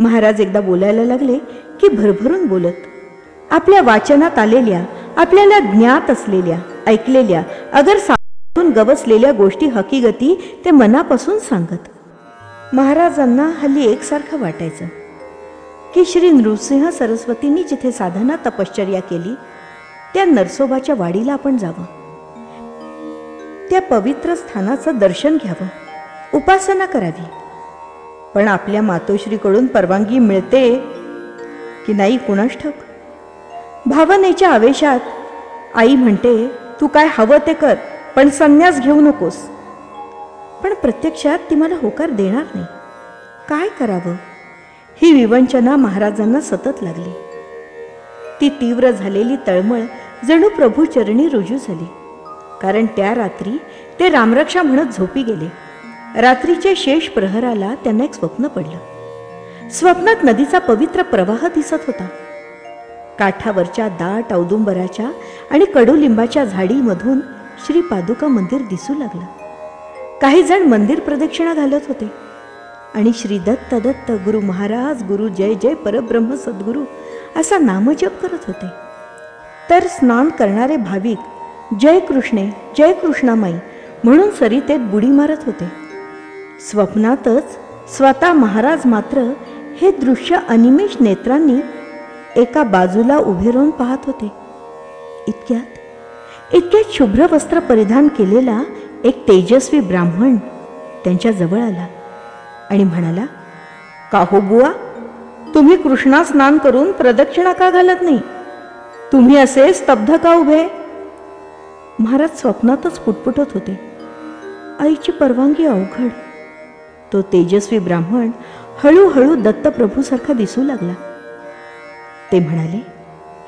महाराज एकदा बोलायला लागले की भरभरून बोलत. आपल्या वाचनात आलेल्या आपल्याला ज्ञात असलेल्या ऐकलेल्या अगर साधून गवसलेल्या गोष्टी हकीगती ते मनापासून सांगत. महाराजांना हल्ली एकसारखं वाटायचं. की श्री नृसिंह सरस्वतींनी जिथे साधना तपश्चर्या केली त्या नरसोबाच्या वाडीला आपण जावं. त्या पवित्र स्थानाचं दर्शन घ्यावं. उपासना करावी. पण आपल्या मातोश्रीकडून परवानगी मिळते की नाही कुणास ठक भावनेच्या आवेशात आई म्हणते तू काय हवं ते कर पण संन्यास घेऊ नकोस. पण प्रत्यक्षात ती मला होकार देणार नाही. काय करावं? ही विवंचना महाराजांना सतत लागली. ती तीव्र झालेली तळमळ जणू प्रभू चरणी रुजू झाली. कारण त्या रात्री ते रामरक्षा म्हणत झोपी गेले. रात्रीच्या शेष प्रहराला त्यांना एक स्वप्न पडलं. स्वप्नात नदीचा पवित्र प्रवाह दिसत होता. काठावरच्या दाट औदुंबराच्या आणि कडुलिंबाच्या झाडीमधून श्री पादुका मंदिर दिसू लागलं. काही जण मंदिर प्रदक्षिणा घालत होते. आणि श्री दत्त दत्त गुरु महाराज गुरु जय जय परब्रह्म सद्गुरू असा नामजप करत होते. तर स्नान करणारे भाविक जय कृष्णे जय कृष्णामाई म्हणून सरितेत बुडी मारत होते. स्वप्नातच स्वतः महाराज मात्र हे दृश्य अनिमेष नेत्रांनी एका बाजूला उभे राहून पाहत होते. इतक्यात इतक्यात शुभ्र वस्त्र परिधान केलेला एक तेजस्वी ब्राह्मण त्यांच्या जवळ आला आणि म्हणाला का हो बुवा? तुम्ही कृष्णा स्नान करून प्रदक्षिणा का घालत नाही? तुम्ही असे स्तब्ध का उभे? महाराज स्वप्नातच पुटपुटत होते. आईची परवानगी अवघड तो तेजस्वी ब्राह्मण हळूहळू दत्तप्रभूसारखा दिसू लागला. ते म्हणाले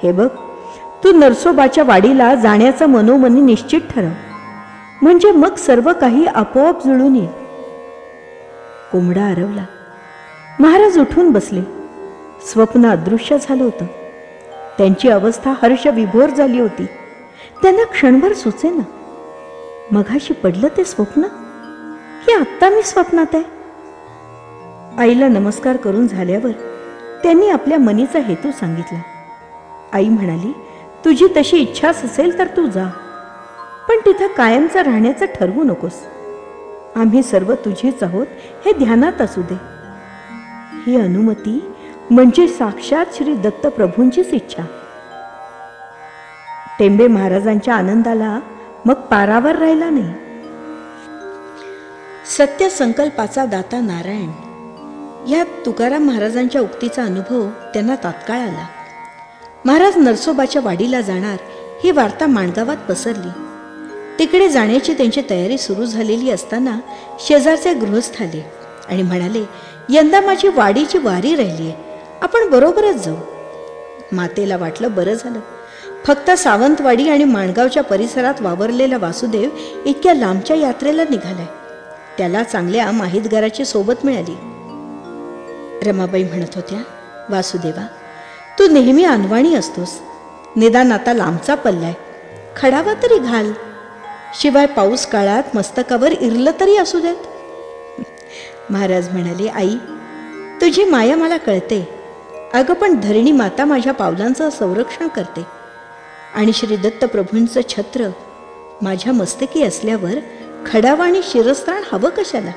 हे बघ तू नरसोबाच्या वाडीला जाण्याचं मनोमनी निश्चित ठरव. म्हणजे मग सर्व काही आपोआप जुळून येईल. कोंबडा आरवला महाराज उठून बसले. स्वप्न अदृश्य झालं होतं. त्यांची अवस्था हर्ष विभोर झाली होती. त्यांना क्षणभर सुचेना. मघाशी पडलं ते स्वप्न? की आत्ता मी स्वप्नात आहे. आईला नमस्कार करून झाल्यावर त्यांनी आपल्या मनीचा हेतू सांगितला. आई म्हणाली तुझी तशी इच्छाच असेल तर तू जा. पण तिथं कायमचं राहण्याचं ठरवू नकोस. आम्ही सर्व तुझीच आहोत हे ध्यानात असू दे. ही अनुमती म्हणजे साक्षात श्री दत्तप्रभूंचीच इच्छा. टेंबे महाराजांच्या आनंदाला मग पारावर राहिला नाही. सत्य संकल्पाचा दाता नारायण. या तुकाराम महाराजांच्या उक्तीचा अनुभव त्यांना तात्काळ आला. महाराज नरसोबाच्या वाडीला जाणार ही वार्ता माणगावात पसरली. तिकडे जाण्याची त्यांची तयारी सुरू झालेली असताना शेजारचे गृहस्थ आले आणि म्हणाले यंदा माझी वाडीची वारी राहिली आहे आपण बरोबरच जाऊ. मातेला वाटलं बरं झालं. फक्त सावंतवाडी आणि माणगावच्या परिसरात वावरलेला वासुदेव इतक्या लांबच्या यात्रेला निघालाय. त्याला चांगल्या माहितगाराची सोबत मिळाली. रमाबाई म्हणत होत्या वासुदेवा तू नेहमी अनवाणी असतोस. निदान आता लांबचा पल्लाय. खडावा तरी घाल. शिवाय पाऊस काळात मस्तकावर इरलं तरी असू देत. महाराज म्हणाले आई तुझी माया मला कळते. अगं पण धरणी माता माझ्या पावलांचं संरक्षण करते. आणि श्री दत्तप्रभूंचं छत्र माझ्या मस्तकी असल्यावर खडावा आणि शिरस्त्राण हवं कशाला?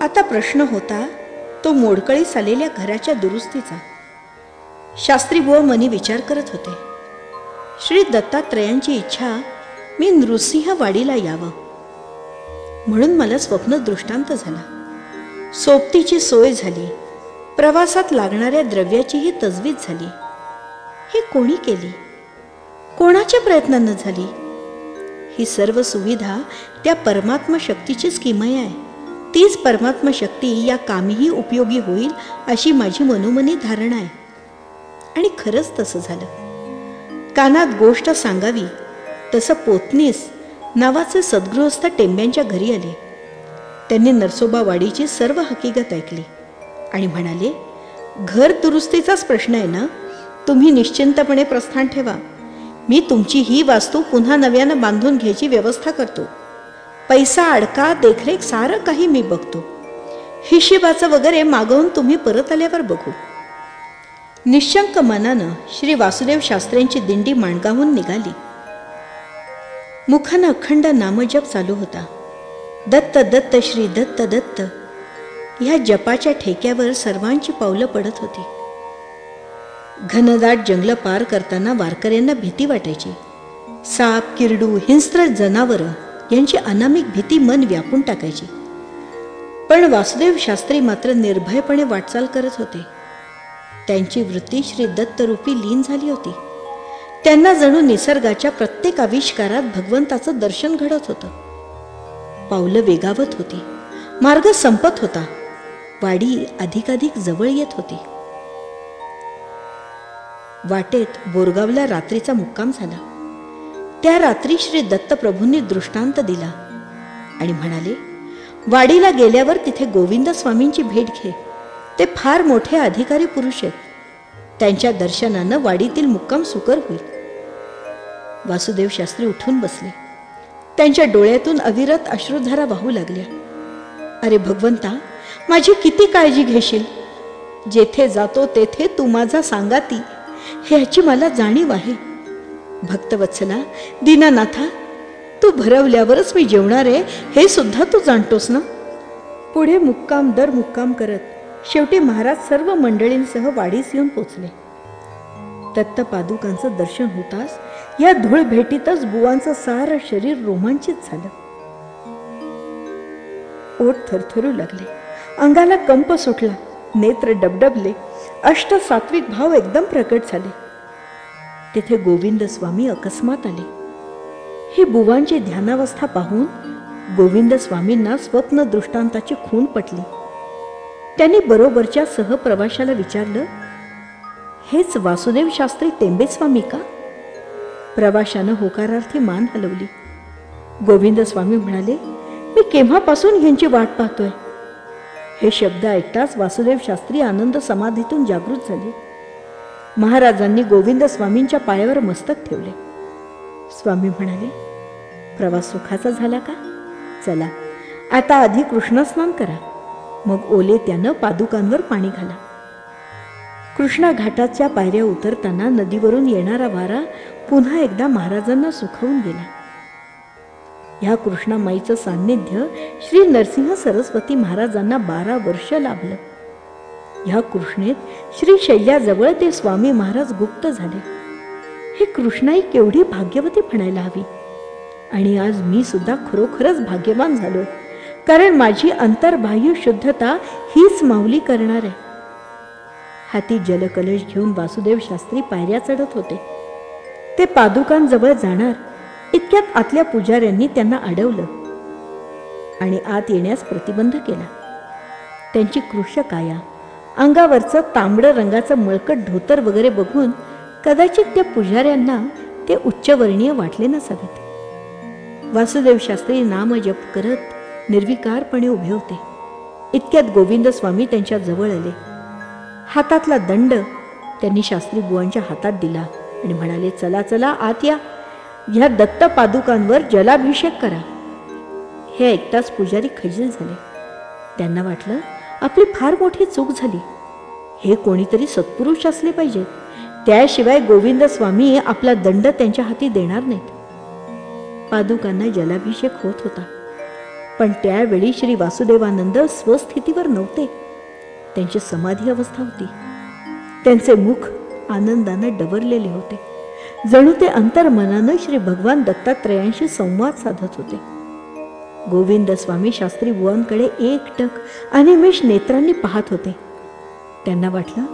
आता प्रश्न होता तो मोडकळीस आलेल्या घराच्या दुरुस्तीचा. शास्त्री बुवा मनी विचार करत होते. श्री दत्तात्रयांची इच्छा मी नृसिंह वाडीला यावं. म्हणून मला स्वप्न दृष्टांत झाला. सोबतीची सोय झाली. प्रवासात लागणाऱ्या द्रव्याचीही तजवीज झाली. हे कोणी केली? कोणाच्या प्रयत्नानं झाली? ही सर्व सुविधा त्या परमात्मा शक्तीचीच किमय आहे. तीच परमात्मा शक्ती या कामीही उपयोगी होईल अशी माझी मनोमनी धारणा आहे. आणि खरंच तसं झालं. कानात गोष्ट सांगावी तसं पोतनीस नावाचे सद्गृहस्थ टेंब्यांच्या घरी आले. त्यांनी नरसोबा वाडीची सर्व हकीकत ऐकली आणि म्हणाले घर दुरुस्तीचाच प्रश्न आहे ना? तुम्ही निश्चिंतपणे प्रस्थान ठेवा. मी तुमची ही वास्तू पुन्हा नव्यानं बांधून घ्यायची व्यवस्था करतो. पैसा अडका देखरेख सारं काही मी बघतो. हिशेबाचं वगैरे मागवून तुम्ही परत आल्यावर बघू. निशंक मनानं श्री वासुदेव शास्त्र्यांची दिंडी माणगावून निघाली. मुखानं अखंड नामजप चालू होता. दत्त दत्त श्री दत्त दत्त. ह्या जपाच्या ठेक्यावर सर्वांची पावलं पडत होती. घनदाट जंगलं पार करताना वारकऱ्यांना भीती वाटायची. साप किरडू हिंस्त्र जनावरं यांची अनामिक भीती मन व्यापून टाकायची. पण वासुदेव शास्त्री मात्र निर्भयपणे वाटचाल करत होते. त्यांची वृत्ती श्री दत्तरूपी लीन झाली होती. त्यांना जणू निसर्गाच्या प्रत्येक आविष्कारात भगवंताचं दर्शन घडत होतं. पावलं वेगावत होती. मार्ग संपत होता. वाडी अधिकाधिक जवळ येत होती. वाटेत बोरगावला रात्रीचा मुक्काम झाला. त्या रात्री श्री दत्तप्रभूंनी दृष्टांत दिला आणि म्हणाले वाडीला गेल्यावर तिथे गोविंद स्वामींची भेट घे. ते फार मोठे अधिकारी पुरुष आहेत. त्यांच्या दर्शनानं वाडीतील मुक्काम सुकर होईल. वासुदेव शास्त्री उठून बसले. त्यांच्या डोळ्यातून अविरत अश्रुधारा वाहू लागल्या. अरे भगवंता माझी किती काळजी घेशील? जेथे जातो तेथे तू माझा सांगाती. ह्याची मला जाणीव आहे. भक्तवत्सला दीनानाथा तू भरवल्यावरच मी जेवणार आहे हे सुद्धा तू जाणतोस ना? पुढे मुक्काम दर मुक्काम करत शेवटी महाराज सर्व मंडळींसह वाडीस येऊन पोचले. दत्त पादुकांचं दर्शन होताच या धूळ भेटीतच बुवांचं सारं शरीर रोमांचित झालं. ओठ थरथरू लागले. अंगाला कंप सुटला नेत्र डबडबले. अष्ट सात्विक भाव एकदम प्रकट झाले. तेथे गोविंद स्वामी अकस्मात आले. ही बुवांची ध्यानावस्था पाहून गोविंद स्वामींना स्वप्न दृष्टांताची खून पटली. त्यांनी बरोबरच्या सहप्रवाशाला विचारलं हेच वासुदेव शास्त्री टेंबे स्वामी का? प्रवाशानं होकारार्थी मान हलवली. गोविंद स्वामी म्हणाले मी केव्हापासून यांची वाट पाहतोय? हे शब्द ऐकताच वासुदेव शास्त्री आनंद समाधीतून जागृत झाले. महाराजांनी गोविंद स्वामींच्या पायावर मस्तक ठेवले. स्वामी म्हणाले प्रवास सुखाचा झाला का? चला आता आधी कृष्णस्नान करा. मग ओले त्यानं पादुकांवर पाणी घाला. कृष्णा घाटाच्या पायऱ्या उतरताना नदीवरून येणारा वारा पुन्हा एकदा महाराजांना सुखवून गेला. ह्या कृष्णामाईचं सान्निध्य श्री नरसिंह सरस्वती महाराजांना बारा वर्ष लाभलं. ह्या कृष्णेत श्री शैल्याजवळ ते स्वामी महाराज गुप्त झाले. हे कृष्णाई केवढी भाग्यवती म्हणायला हवी? आणि आज मी सुद्धा खरोखरच भाग्यवान झालोय कारण माझी अंतर्बाह्य शुद्धता हीच माऊली करणार आहे. हाती जलकलश घेऊन वासुदेव शास्त्री पायऱ्या चढत होते. ते पादुकांजवळ जाणार इतक्यात आतल्या पुजाऱ्यांनी त्यांना अडवलं आणि आत येण्यास प्रतिबंध केला. त्यांची कृषकाया अंगावरचं तांबडं रंगाचं मळकट धोतर वगैरे बघून कदाचित त्या पुजाऱ्यांना ते उच्चवर्णीय वाटले नसावेत. वासुदेव शास्त्री नाम जप करत निर्विकारपणे उभे होते. इतक्यात गोविंद स्वामी त्यांच्या जवळ आले. हातातला दंड त्यांनी शास्त्री बुवांच्या हातात दिला आणि म्हणाले चला चला आत या. ह्या दत्त पादुकांवर जलाभिषेक करा. हे ऐकताच पुजारी खजील झाले. त्यांना वाटलं आपली फार मोठी चूक झाली. हे कोणीतरी सत्पुरुष असले पाहिजेत. त्याशिवाय गोविंद स्वामी आपला दंड त्यांच्या हाती देणार नाहीत. पादुकांना जलाभिषेक होत होता. पण त्यावेळी श्री वासुदेवानंद स्वस्थितीवर नव्हते. त्यांची समाधी अवस्था होती. त्यांचे मुख आनंदानं डबरलेले होते. जणू ते अंतर्मनानं श्री भगवान दत्तात्रयांशी संवाद साधत होते. गोविंद स्वामी शास्त्री बुवांकडे एकटक अनिमेष नेत्रांनी पाहत होते. त्यांना वाटलं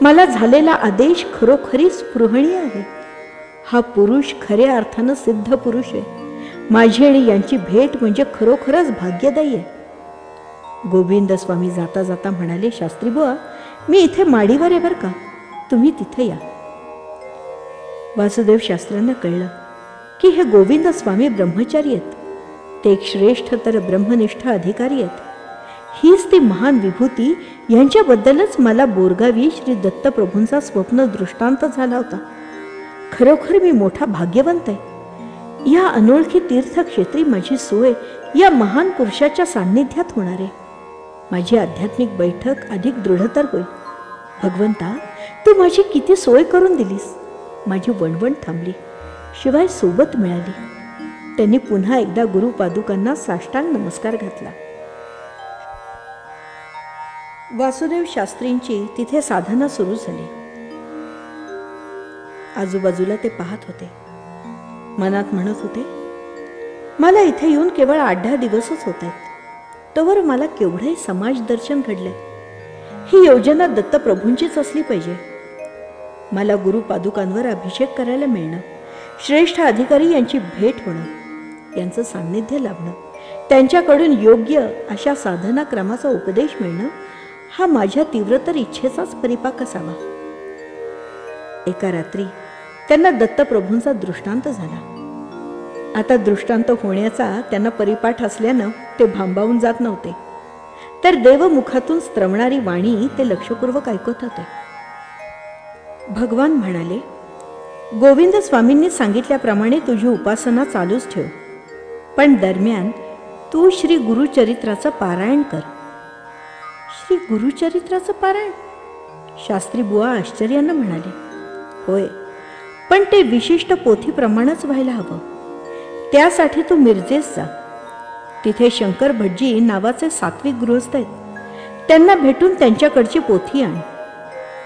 मला झालेला आदेश खरोखरी स्पृहणीय आहे. हा पुरुष खऱ्या अर्थानं सिद्ध पुरुष आहे. माझी आणि यांची भेट म्हणजे खरोखरच भाग्यदायी आहे. गोविंद स्वामी जाता जाता म्हणाले शास्त्री बुवा मी इथे माडीवर आहे बरं का? तुम्ही तिथे या. वासुदेव शास्त्रांना कळलं की हे गोविंद स्वामी ब्रह्मचारी आहेत. ते एक श्रेष्ठ तर ब्रह्मनिष्ठ अधिकारी आहेत. हीच ती महान विभूती यांच्याबद्दलच मला बोरगावी श्री दत्तप्रभूंचा स्वप्न दृष्टांत झाला होता. खरोखर मी मोठा भाग्यवंत आहे. या अनोळखी तीर्थक्षेत्री माझी सोय या महान पुरुषाच्या सान्निध्यात होणार आहे. माझी आध्यात्मिक बैठक अधिक दृढतर होईल. भगवंता तू माझी किती सोय करून दिलीस? माझी वणवण थांबली. शिवाय सोबत मिळाली. त्यांनी पुन्हा एकदा गुरु पादुकांना साष्टांग नमस्कार घातला. वासुदेव शास्त्रींची तिथे साधना सुरू झाली. आजूबाजूला ते पाहत होते. मनात म्हणत होते मला इथे येऊन केवळ आठ दहा दिवसच होत आहेत तोवर मला केवढे समाज दर्शन घडले. ही योजना दत्तप्रभूंचीच असली पाहिजे. मला गुरु पादुकांवर अभिषेक करायला मिळणं श्रेष्ठ अधिकारी यांची भेट होणं यांचं सान्निध्य लाभणं त्यांच्याकडून योग्य अशा साधना क्रमाचा उपदेश मिळणं हा माझ्या तीव्रतर इच्छेचाच परिपाक असावा. एका रात्री त्यांना दत्तप्रभूंचा दृष्टांत झाला. आता दृष्टांत होण्याचा त्यांना परिपाठ असल्यानं ते भांबावून जात नव्हते. तर देवमुखातून स्त्रवणारी वाणी ते लक्षपूर्वक ऐकत होते. भगवान म्हणाले गोविंद स्वामींनी सांगितल्याप्रमाणे तुझी उपासना चालूच ठेव. पण दरम्यान तू श्री गुरुचरित्राचं पारायण कर. श्री गुरुचरित्राचं पारायण? शास्त्री बुवा आश्चर्यानं म्हणाले होय पण ते विशिष्ट पोथीप्रमाणेच व्हायला हवं. त्यासाठी तू मिरजेस जा. तिथे शंकर भटजी नावाचे सात्विक गृहस्थ आहेत. त्यांना भेटून त्यांच्याकडची पोथी आण.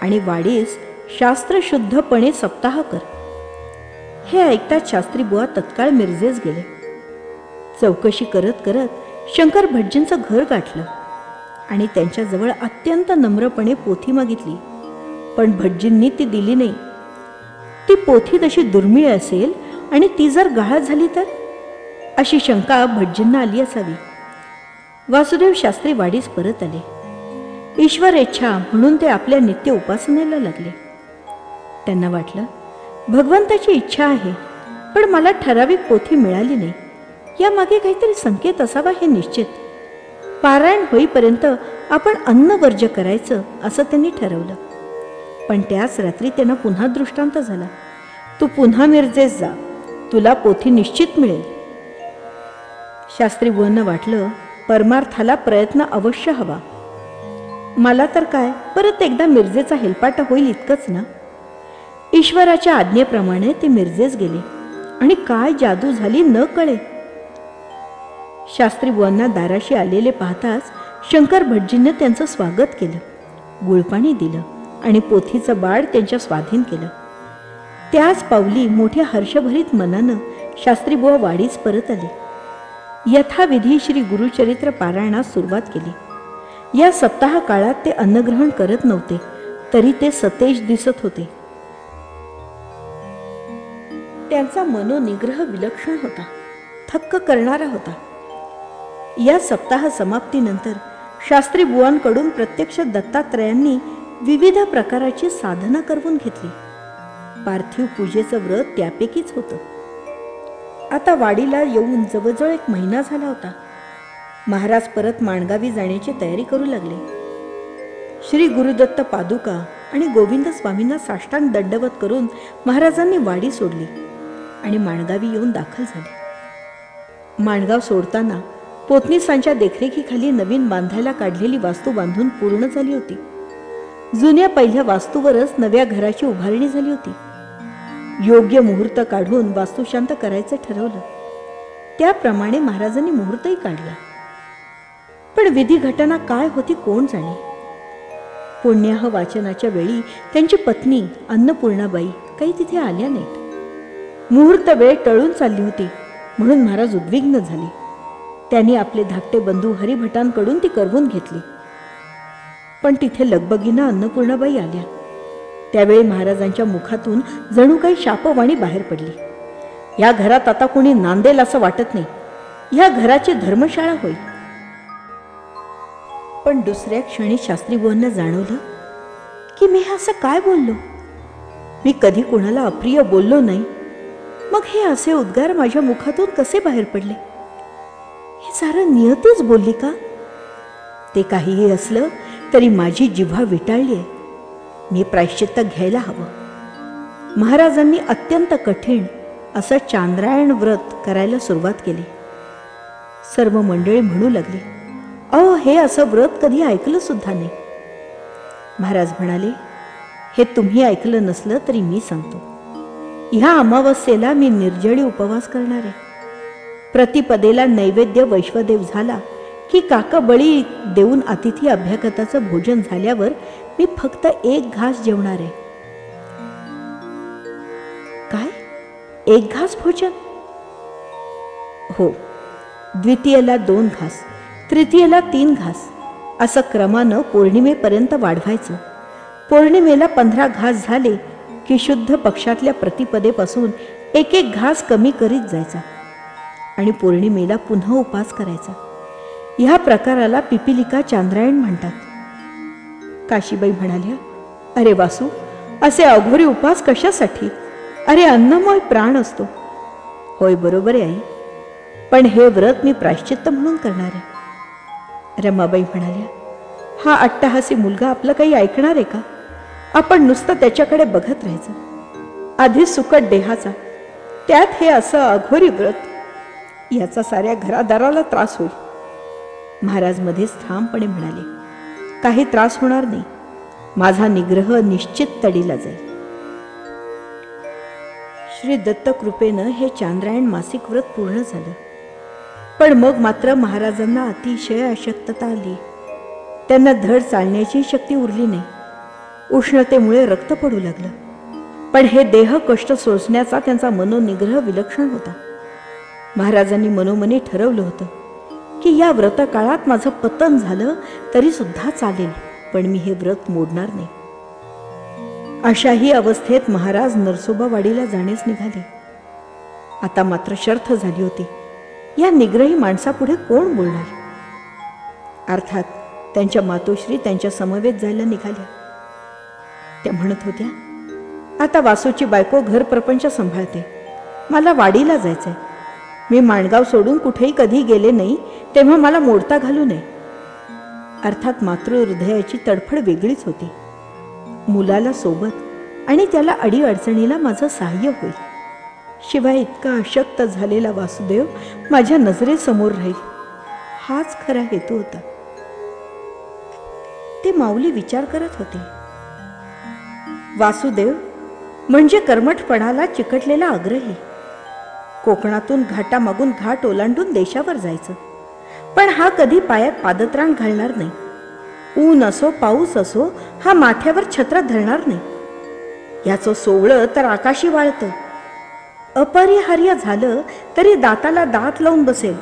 आणि वाडीस शास्त्रशुद्धपणे सप्ताह कर. हे ऐकताच शास्त्री बुवा तत्काळ मिरजेस गेले. चौकशी करत करत शंकर भटजींचं घर गाठलं आणि त्यांच्याजवळ अत्यंत नम्रपणे पोथी मागितली. पण भटजींनी ती दिली नाही. ती पोथी तशी दुर्मिळ असेल आणि ती जर गहाळ झाली तर? अशी शंका भटजींना आली असावी. वासुदेव शास्त्री वाडीस परत आले. ईश्वर इच्छा म्हणून ते आपल्या नित्य उपासनेला लागले. त्यांना वाटलं भगवंताची इच्छा आहे पण मला ठराविक पोथी मिळाली नाही. यामागे काहीतरी संकेत असावा हे निश्चित. पारायण होईपर्यंत आपण अन्न वर्ज्य करायचं असं त्यांनी ठरवलं. पण त्याच रात्री त्यांना पुन्हा दृष्टांत झाला. तू पुन्हा मिरजेस जा. तुला पोथी निश्चित मिळेल. शास्त्री बुवांना वाटलं परमार्थाला प्रयत्न अवश्य हवा. मला तर काय? परत एकदा मिरजेचा हेलपाटा होईल इतकंच ना? ईश्वराच्या आज्ञेप्रमाणे ते मिरजेस गेले. आणि काय जादू झाली न कळे. शास्त्री बुवांना दाराशी आलेले पाहताच शंकर भटजींनी त्यांचं स्वागत केलं. गुळपाणी दिलं आणि पोथीचं बाळ त्यांच्या स्वाधीन केलं. त्याच पावली मोठ्या हर्षभरीत मनानं शास्त्रीबुवा वाडीस परत आले. यथाविधी श्री गुरुचरित्र पारायणास सुरुवात केली. या सप्ताह काळात ते अन्नग्रहण करत नव्हते तरी ते सतेज दिसत होते. त्यांचा मनोनिग्रह विलक्षण होता. थक्क करणारा होता. या सप्ताह समाप्तीनंतर शास्त्री बुवांकडून प्रत्यक्ष दत्तात्रयांनी विविध प्रकाराची साधना करवून घेतली. पार्थिव पूजेचं व्रत त्यापैकीच होतं. आता वाडीला येऊन जवळजवळ एक महिना झाला होता. महाराज परत माणगावी जाण्याची तयारी करू लागले. श्री गुरुदत्त पादुका आणि गोविंद स्वामींना साष्टांग दंडवत करून महाराजांनी वाडी सोडली. आणि माणगावी येऊन दाखल झाले. माणगाव सोडताना पोतनीसांच्या देखरेखीखाली नवीन बांधायला काढलेली वास्तू बांधून पूर्ण झाली होती. जुन्या पहिल्या वास्तूवरच नव्या घराची उभारणी झाली होती. योग्य मुहूर्त काढून वास्तुशांत करायचं ठरवलं. त्याप्रमाणे महाराजांनी मुहूर्तही काढला. पण विधी घटना काय होती कोण जाणे? पुण्याह वाचनाच्या वेळी त्यांची पत्नी अन्नपूर्णाबाई काही तिथे आल्या नाहीत. मुहूर्त वेळ टळून चालली होती. म्हणून महाराज उद्विग्न झाले. त्यांनी आपले धाकटे बंधू हरिभटांकडून ती करवून घेतली. पण तिथे लगबगीनं अन्नपूर्णाबाई आल्या. त्यावेळी महाराजांच्या मुखातून जणू काही शापवाणी बाहेर पडली. या घरात आता कोणी नांदेल असं वाटत नाही. या घराची धर्मशाळा होईल पण दुसऱ्या क्षणी शास्त्री बुवांना जाणवलं की मी असं काय बोललो? मी कधी कोणाला अप्रिय बोललो नाही. मग हे असे उद्गार माझ्या मुखातून कसे बाहेर पडले? हे सारं नियतीच बोलली का? ते काहीही असलं तरी माझी जिव्हा विटाळली आहे. मी प्रायश्चित्त घ्यायला हवं. महाराजांनी अत्यंत कठीण असं चांद्रायण व्रत करायला सुरुवात केली. सर्व मंडळी म्हणू लागली अहो हे असं व्रत कधी ऐकलं सुद्धा नाही. महाराज म्हणाले हे तुम्ही ऐकलं नसलं तरी मी सांगतो. ह्या अमावस्येला मी निर्जळी उपवास करणार आहे. प्रतिपदेला नैवेद्य वैश्वदेव झाला की काका बळी देऊन अतिथी अभ्यागताचं भोजन झाल्यावर मी फक्त एक घास जेवणार आहे. काय? एक घास भोजन? हो. द्वितीयेला दोन घास तृतीयला तीन घास असं क्रमानं पौर्णिमेपर्यंत वाढवायचं. पौर्णिमेला पंधरा घास झाले की शुद्ध पक्षातल्या प्रतिपदेपासून एक एक घास कमी करीत जायचा आणि पौर्णिमेला पुन्हा उपास करायचा. ह्या प्रकाराला पिपिलिका चांद्रायण म्हणतात. काशीबाई म्हणाल्या अरे वासू असे अघोरी उपास कशासाठी? अरे अन्नमय प्राण असतो. होय बरोबर आहे आई. पण हे व्रत मी प्रायश्चित्त म्हणून करणार आहे. रमाबाई म्हणाल्या हा अट्टहासी मुलगा आपलं काही ऐकणार आहे का? आपण नुसतं त्याच्याकडे बघत राहायचं. आधी सुकट देहाचा. त्यात हे असं अघोरी व्रत. याचा साऱ्या घरादाराला त्रास होईल. महाराज मध्येच ठामपणे म्हणाले काही त्रास होणार नाही. माझा निग्रह निश्चित तडीला जाईल. श्री दत्त कृपेनं हे चांद्रायण मासिक व्रत पूर्ण झालं. पण मग मात्र महाराजांना अतिशय अशक्तता आली. त्यांना धड चालण्याची शक्ती उरली नाही. उष्णतेमुळे रक्त पडू लागलं. पण हे देह कष्ट सोसण्याचा त्यांचा मनोनिग्रह विलक्षण होता. महाराजांनी मनोमनी ठरवलं होतं की या व्रत काळात माझं पतन झालं तरी सुद्धा चालेल पण मी हे व्रत मोडणार नाही. अशाही अवस्थेत महाराज नरसोबावाडीला जाण्यास निघाले. आता मात्र शर्थ झाली होती. या निग्रही माणसापुढे कोण बोलणार? अर्थात त्यांच्या मातोश्री त्यांच्या समवेत जायला निघाल्या. त्या म्हणत होत्या आता वासूची बायको घर प्रपंच सांभाळते. मला वाडीला जायचंय. मी माणगाव सोडून कुठेही कधी गेले नाही तेव्हा मला मोडता घालू नये. अर्थात मातृ हृदयाची तडफड वेगळीच होती. मुलाला सोबत आणि त्याला अडीअडचणीला माझं सहाय्य होईल. शिवाय इतका अशक्त झालेला वासुदेव माझ्या नजरेसमोर राहील. हाच खरा हेतू होता. ते माऊली विचार करत होते. वासुदेव म्हणजे कर्मठपणाला चिकटलेला आग्रही. कोकणातून घाटामागून घाट ओलांडून देशावर जायचं. पण हा कधी पायात पादत्राण घालणार नाही. ऊन असो पाऊस असो हा माथ्यावर छत्र धरणार नाही. याचं सोवळं तर आकाशी वाळतं. अपरिहार्य झालं तरी दाताला दात लावून बसेल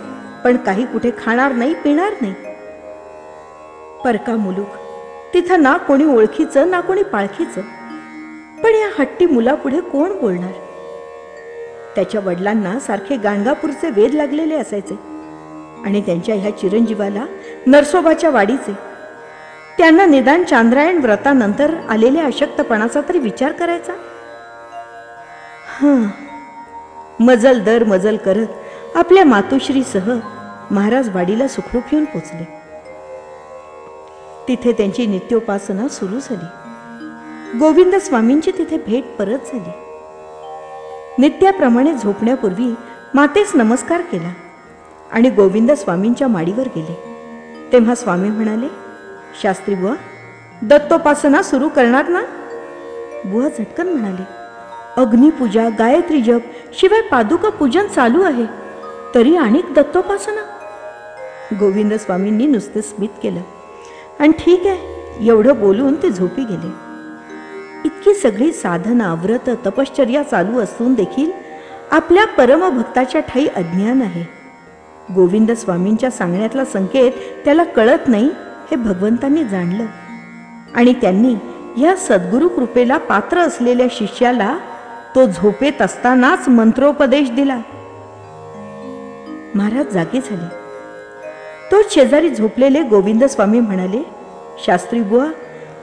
पण काही कुठे खाणार नाही पिणार नाही. परका मुलूक तिथं ना कोणी ओळखीचं ना कोणी पाळखीचं. पण या हट्टी मुलापुढे कोण बोलणार? त्याच्या वडिलांना सारखे गाणगापूरचे वेध लागलेले असायचे. आणि त्यांच्या ह्या चिरंजीवाला नरसोबाच्या वाडीचे. त्यांना निदान चांद्रायण व्रतानंतर आलेल्या अशक्तपणाचा तरी विचार करायचा? हां. मजल दर मजल करत आपल्या मातोश्रीसह महाराज वाडीला सुखरूप येऊन पोचले. तिथे त्यांची नित्योपासना सुरू झाली. गोविंद स्वामींची तिथे भेट परत झाली. नित्याप्रमाणे झोपण्यापूर्वी मातेस नमस्कार केला आणि गोविंद स्वामींच्या माडीवर गेले. तेव्हा स्वामी म्हणाले शास्त्री बुवा दत्तोपासना सुरू करणार ना? बुवा झटकन म्हणाले अग्निपूजा गायत्री जप शिवाय पादुका पूजन चालू आहे. तरी आणि दत्तोपासना. गोविंद स्वामींनी नुसते स्मित केलं. आणि ठीक आहे एवढं बोलून ते झोपी गेले. इतकी सगळी साधना व्रत तपश्चर्या चालू असून देखील आपल्या परमभक्ताच्या ठाई अज्ञान आहे. गोविंद स्वामींच्या सांगण्यातला संकेत त्याला कळत नाही हे भगवंतांनी जाणलं. आणि त्यांनी या सद्गुरु कृपेला पात्र असलेल्या शिष्याला तो झोपेत असतानाच मंत्रोपदेश दिला. महाराज जागे झाले. तो शेजारी झोपलेले गोविंद स्वामी म्हणाले शास्त्री बुवा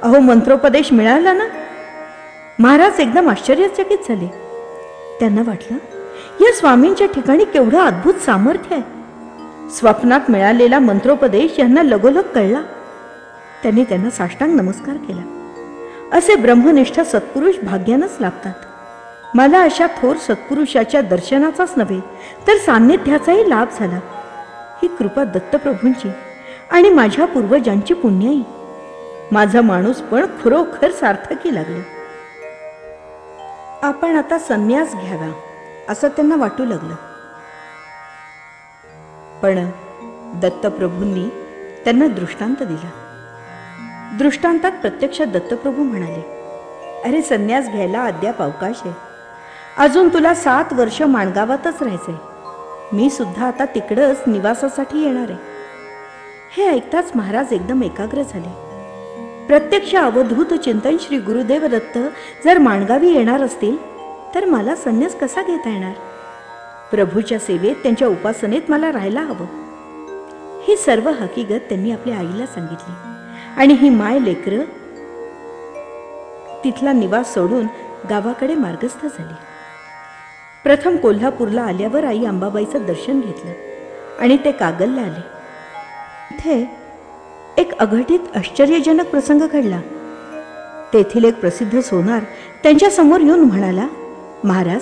अहो मंत्रोपदेश मिळाला ना? महाराज एकदम आश्चर्यचकित झाले. त्यांना वाटलं या स्वामींच्या ठिकाणी केवढं अद्भुत सामर्थ्य आहे. स्वप्नात मिळालेला मंत्रोपदेश यांना लगोलग कळला. त्यांनी त्यांना साष्टांग नमस्कार केला. असे ब्रह्मनिष्ठ सत्पुरुष भाग्यानंच लाभतात. मला अशा थोर सत्पुरुषाच्या दर्शनाचाच नव्हे तर सान्निध्याचाही लाभ झाला. ही कृपा दत्तप्रभूंची आणि माझ्या पूर्वजांची पुण्याई. माझा माणूस पण खरोखर सार्थकी लागलं. आपण आता संन्यास घ्यावा असं त्यांना वाटू लागलं. पण दत्तप्रभूंनी त्यांना दृष्टांत दिला. दृष्टांतात प्रत्यक्ष दत्तप्रभू म्हणाले अरे संन्यास घ्यायला अद्याप अवकाश आहे. अजून तुला सात वर्ष माणगावातच राहायचंय. मी सुद्धा आता तिकडंच निवासासाठी येणार आहे. हे ऐकताच महाराज एकदम एकाग्र झाले. प्रत्यक्ष अवधूत चिंतन श्री गुरुदेव दत्त जर माणगावी येणार असतील तर मला संन्यास कसा घेता येणार? प्रभूच्या सेवेत त्यांच्या उपासनेत मला राहायला हवं. ही सर्व हकीकत त्यांनी आपल्या आईला सांगितली. आणि ही माय लेकर तिथला निवास सोडून गावाकडे मार्गस्थ झाली. प्रथम कोल्हापूरला आल्यावर आई अंबाबाईचं दर्शन घेतलं आणि ते कागलला आले. इथे एक अघटित आश्चर्यजनक प्रसंग घडला. तेथील एक प्रसिद्ध सोनार त्यांच्यासमोर येऊन म्हणाला महाराज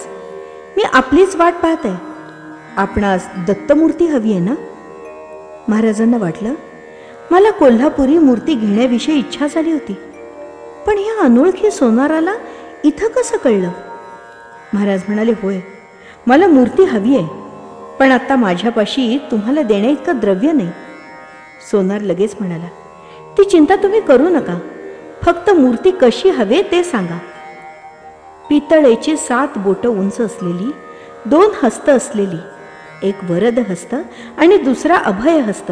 मी आपलीच वाट पाहत आहे आपणास दत्तमूर्ती हवी आहे ना? महाराजांना वाटलं मला कोल्हापुरी मूर्ती घेण्याविषयी इच्छा झाली होती. पण ह्या अनोळखी सोनाराला इथं कसं कळलं? महाराज म्हणाले होय मला मूर्ती हवी आहे. पण आता माझ्यापाशी तुम्हाला देण्या इतकं द्रव्य नाही. सोनार लगेच म्हणाला ती चिंता तुम्ही करू नका. फक्त मूर्ती कशी हवे ते सांगा. पितळेची सात बोटं उंच असलेली दोन हस्त असलेली एक वरद हस्त आणि दुसरा अभय हस्त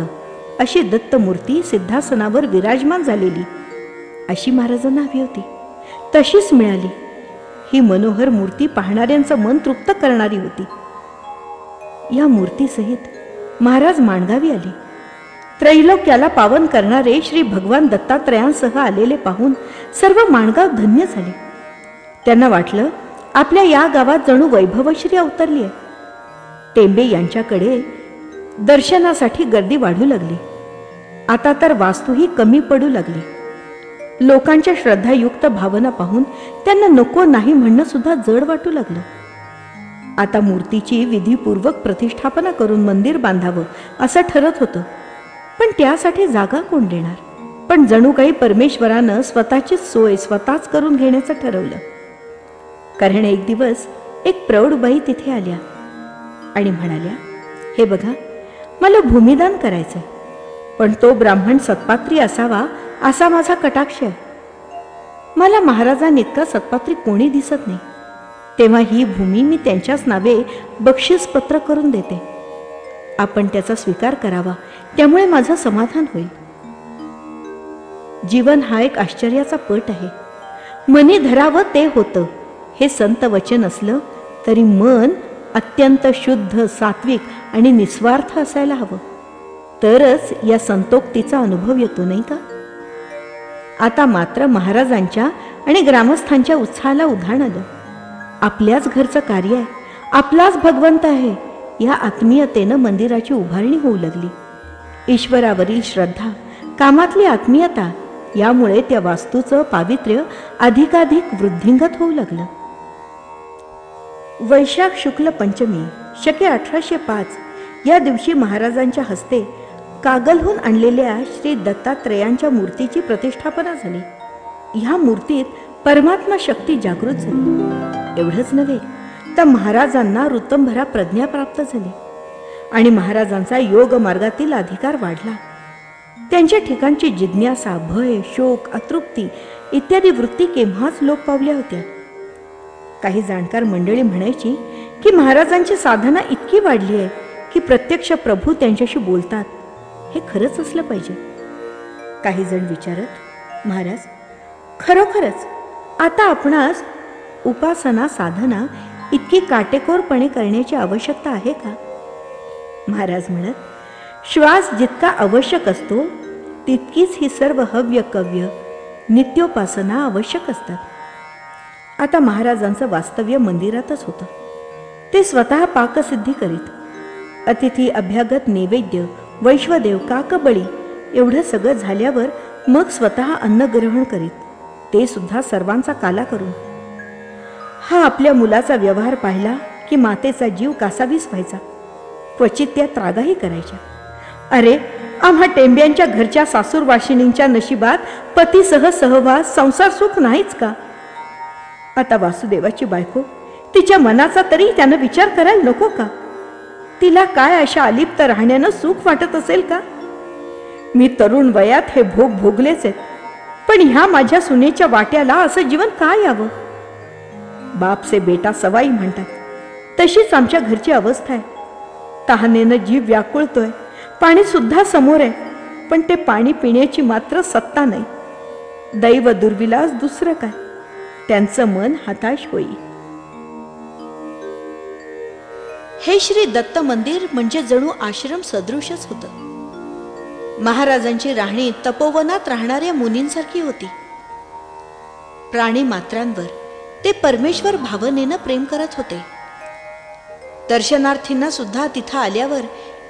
अशी दत्तमूर्ती सिद्धासनावर विराजमान झालेली. अशी महाराजांना हवी होती. तशीच मिळाली. ही मनोहर मूर्ती पाहणाऱ्यांचं मन तृप्त करणारी होती. या मूर्तीसहित महाराज माणगावी आले. त्रैलोक्याला पावन करणारे श्री भगवान दत्तात्रयांसह आलेले पाहून सर्व माणगाव धन्य झाले. त्यांना वाटलं आपल्या या गावात जणू वैभवश्री अवतरली आहे टेंबे यांच्याकडे दर्शनासाठी गर्दी वाढू लागली. आता तर वास्तूही कमी पडू लागली. लोकांच्या श्रद्धायुक्त भावना पाहून त्यांना नको नाही म्हणणं सुद्धा जड वाटू लागलं. आता मूर्तीची विधीपूर्वक प्रतिष्ठापना करून मंदिर बांधावं असं ठरत होतं. पण त्यासाठी जागा कोण देणार? पण जणू काही परमेश्वरानं स्वतःचीच सोय स्वतःच करून घेण्याचं ठरवलं. कारण एक दिवस एक प्रौढबाई तिथे आल्या आणि म्हणाल्या हे बघा मला भूमिदान करायचं पण तो ब्राह्मण सत्पात्री असावा असा माझा कटाक्ष आहे. मला महाराजांइतका सत्पात्री कोणी दिसत नाही. तेव्हा ही भूमी मी त्यांच्याच नावे बक्षीसपत्र करून देते. आपण त्याचा स्वीकार करावा. त्यामुळे माझं समाधान होईल. जीवन हा एक आश्चर्याचा पट आहे. मनी धरावं ते होतं. हे संत वचन असलं तरी मन अत्यंत शुद्ध सात्विक आणि निस्वार्थ असायला हवं. तरच या संतोक्तीचा अनुभव येतो नाही का? आता मात्र महाराजांच्या आणि ग्रामस्थांच्या उत्साहाला उधाण आलं. आपल्याच घरचं कार्य आहे. आपलाच भगवंत आहे. या आत्मीयतेनं मंदिराची उभारणी होऊ लागली. ईश्वरावरील श्रद्धा कामातली आत्मीयता यामुळे त्या वास्तूचं पावित्र्य अधिकाधिक वृद्धिंगत होऊ लागलं. वैशाख शुक्ल पंचमी शके अठराशे पाच या दिवशी महाराजांच्या हस्ते कागलहून आणलेल्या श्री दत्तात्रेयांच्या मूर्तीची प्रतिष्ठापना झाली. ह्या मूर्तीत परमात्मा शक्ती जागृत झाली. एवढंच नव्हे त्या महाराजांना ऋतंभरा प्रज्ञा प्राप्त झाली. आणि महाराजांचा योग मार्गातील अधिकार वाढला. त्यांच्या ठिकाणची जिज्ञासा भय शोक अतृप्ती इत्यादी वृत्ती केव्हाच लोप पावल्या होत्या. काही जाणकार मंडळी म्हणायची की महाराजांची साधना इतकी वाढली आहे की प्रत्यक्ष प्रभू त्यांच्याशी बोलतात. हे खरंच असलं पाहिजे. काही जण विचारत महाराज खरोखरच आता आपणास उपासना साधना इतकी काटेकोरपणे करण्याची आवश्यकता आहे का? महाराज म्हणत श्वास जितका आवश्यक असतो तितकीच ही सर्व हव्य कव्य नित्योपासना आवश्यक असतात. आता महाराजांचं वास्तव्य मंदिरातच होतं. ते स्वतः पाकसिद्धी करीत अतिथी अभ्यागत नैवेद्य वैश्वदेव काकबळी एवढं सगळं झाल्यावर मग स्वतः अन्न ग्रहण करीत ते सुद्धा सर्वांचा काला करून हा आपल्या मुलाचा व्यवहार पाहिला की मातेचा जीव कासावीस व्हायचा. क्वचित त्या त्रागाही करायच्या. अरे आम्हा टेंब्यांच्या घरच्या सासूरवाशिनींच्या नशिबात पतीसह सहवास संसार सुख नाहीच का? आता वासुदेवाची बायको तिच्या मनाचा तरी त्यानं विचार करायला नको का? तिला काय अशा अलिप्त राहण्यानं सुख वाटत असेल का? मी तरुण वयात हे भोग भोगलेच आहेत. पण ह्या माझ्या सुनेच्या वाट्याला असं जीवन का यावं? बाप से बेटा सवाई म्हणतात. तशीच आमच्या घरची अवस्था आहे. तहानेनं जीव व्याकुळतोय. पाणी सुद्धा समोर आहे. पण ते पाणी पिण्याची मात्र सत्ता नाही. दैव दुर्विलास दुसरं काय? त्यांचं मन हताश होईल हे श्री दत्त मंदिर म्हणजे जणू आश्रम सदृशच होतं. महाराजांची राहणी तपोवनात राहणाऱ्या मुनींसारखी होती. प्राणी मात्रांवर. ते परमेश्वर भावनेनं प्रेम करत होते. दर्शनार्थींना सुद्धा तिथं आल्यावर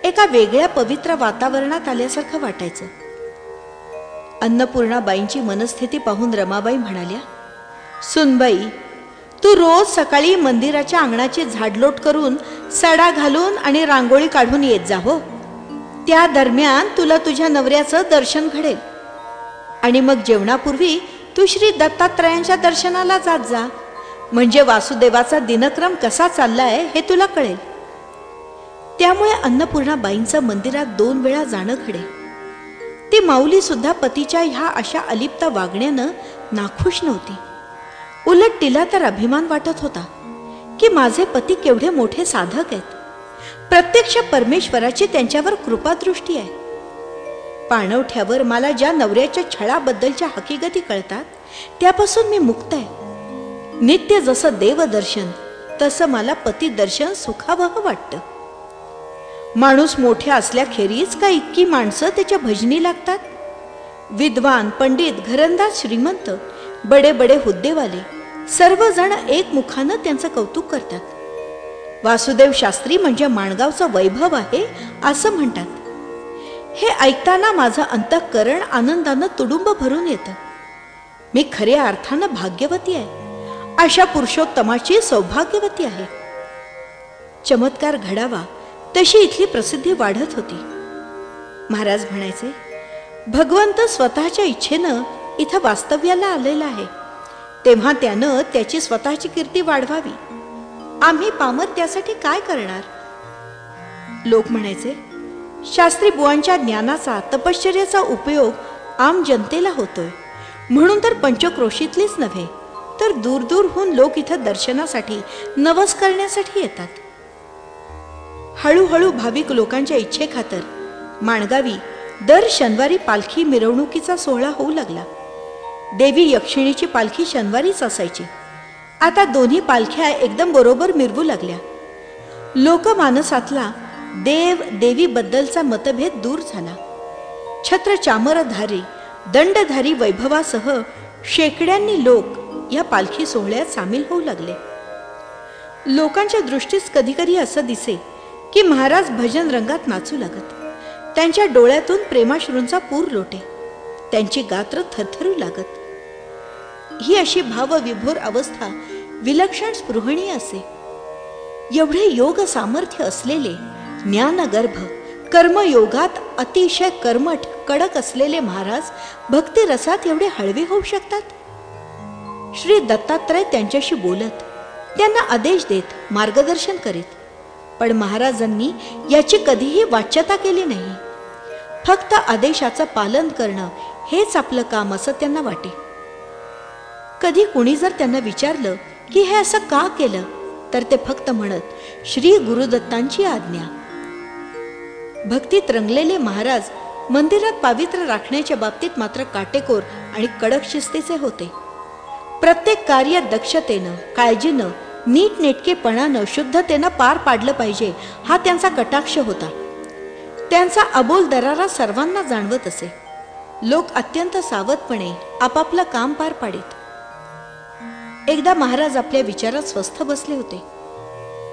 एका वेगळ्या पवित्र वातावरणात आल्यासारखं वाटायचं. अन्नपूर्णाबाईंची मनस्थिती पाहून रमाबाई म्हणाल्या सुनबाई तू रोज सकाळी मंदिराच्या अंगणाची झाडलोट करून सडा घालून आणि रांगोळी काढून येत जा हो. त्या दरम्यान तुला तुझ्या नवऱ्याचं दर्शन घडेल. आणि मग जेवणापूर्वी तू श्री दत्तात्रयांच्या दर्शनाला जात जा. म्हणजे वासुदेवाचा दिनक्रम कसा चाललाय हे तुला कळेल. त्यामुळे अन्नपूर्णाबाईंचं मंदिरात दोन वेळा जाणं घडे. ती माऊली सुद्धा पतीच्या ह्या अशा अलिप्त वागण्यानं नाखुश नव्हती. उलट तिला तर अभिमान वाटत होता की माझे पती केवढे मोठे साधक आहेत. प्रत्यक्ष परमेश्वराची त्यांच्यावर कृपादृष्टी आहे. पाणवठ्यावर मला ज्या नवऱ्याच्या छळाबद्दलच्या हकीकती कळतात त्यापासून मी मुक्त आहे. नित्य जसं देवदर्शन तसं मला पतिदर्शन सुखावह वाटतं. माणूस मोठ्या असल्याखेरीज का इतकी माणसं त्याच्या भजनी लागतात? विद्वान पंडित घरंदाज श्रीमंत बडे बडे हुद्देवाले सर्वजण एकमुखानं त्यांचं कौतुक करतात. वासुदेव शास्त्री म्हणजे माणगावचं वैभव आहे असं म्हणतात. हे ऐकताना माझं अंतःकरण आनंदानं तुडुंब भरून येतं. मी खऱ्या अर्थानं भाग्यवती आहे. अशा पुरुषोत्तमाची सौभाग्यवती आहे. चमत्कार घडावा तशी इथली प्रसिद्धी वाढत होती. महाराज म्हणायचे भगवंत स्वतःच्या इच्छेनं इथं वास्तव्याला आलेला आहे. तेव्हा त्यानं त्याची स्वतःची कीर्ती वाढवावी. आम्ही पामर त्यासाठी काय करणार? लोक म्हणायचे शास्त्री बुवांच्या ज्ञानाचा तपश्चर्याचा उपयोग आम जनतेला होतोय. म्हणून तर पंचक्रोशीतलीच नव्हे. तर दूर दूरहून लोक इथं दर्शनासाठी नवस करण्यासाठी येतात. हळूहळू भाविक लोकांच्या इच्छेखातर माणगावी दर शनिवारी पालखी मिरवणुकीचा सोहळा होऊ लागला. देवी यक्षिणीची पालखी शनिवारीच असायची. आता दोन्ही पालख्या एकदम बरोबर मिरवू लागल्या. लोकमानसातला देव देवीबद्दलचा मतभेद दूर झाला. छत्र चामरधारी दंडधारी वैभवासह शेकड्यांनी लोक या पालखी सोहळ्यात सामील होऊ लागले. लोकांच्या दृष्टीस कधीकधी असं दिसे की महाराज भजन रंगात नाचू लागत. त्यांच्या डोळ्यातून प्रेमाश्रूंचा पूर लोटे. त्यांची गात्र थरथरू लागत. ही अशी भावविभोर अवस्था विलक्षण स्पृहणीय असे. एवढे योग सामर्थ्य असलेले ज्ञानगर्भ कर्मयोगात अतिशय कर्मठ कडक असलेले महाराज भक्तिरसात एवढे हळवे होऊ शकतात? श्री दत्तात्रय त्यांच्याशी बोलत त्यांना आदेश देत मार्गदर्शन करीत. पण महाराजांनी याची कधीही वाच्यता केली नाही. फक्त आदेशाचं पालन करणं हेच आपलं काम असं त्यांना वाटे. कधी कुणी जर त्यांना विचारलं की हे असं का केलं तर ते फक्त म्हणत श्री गुरुदत्तांची आज्ञा. भक्तीत रंगलेले महाराज मंदिरात पावित्र्य राखण्याच्या बाबतीत मात्र काटेकोर आणि कडक शिस्तीचे होते. प्रत्येक कार्य दक्षतेनं काळजीनं नीटनेटकेपणानं शुद्धतेनं पार पाडलं पाहिजे हा त्यांचा कटाक्ष होता. त्यांचा अबोल दरारा सर्वांना जाणवत असे. लोक अत्यंत सावधपणे आपापलं काम पार पाडित. एकदा महाराज आपल्या विचारात स्वस्थ बसले होते.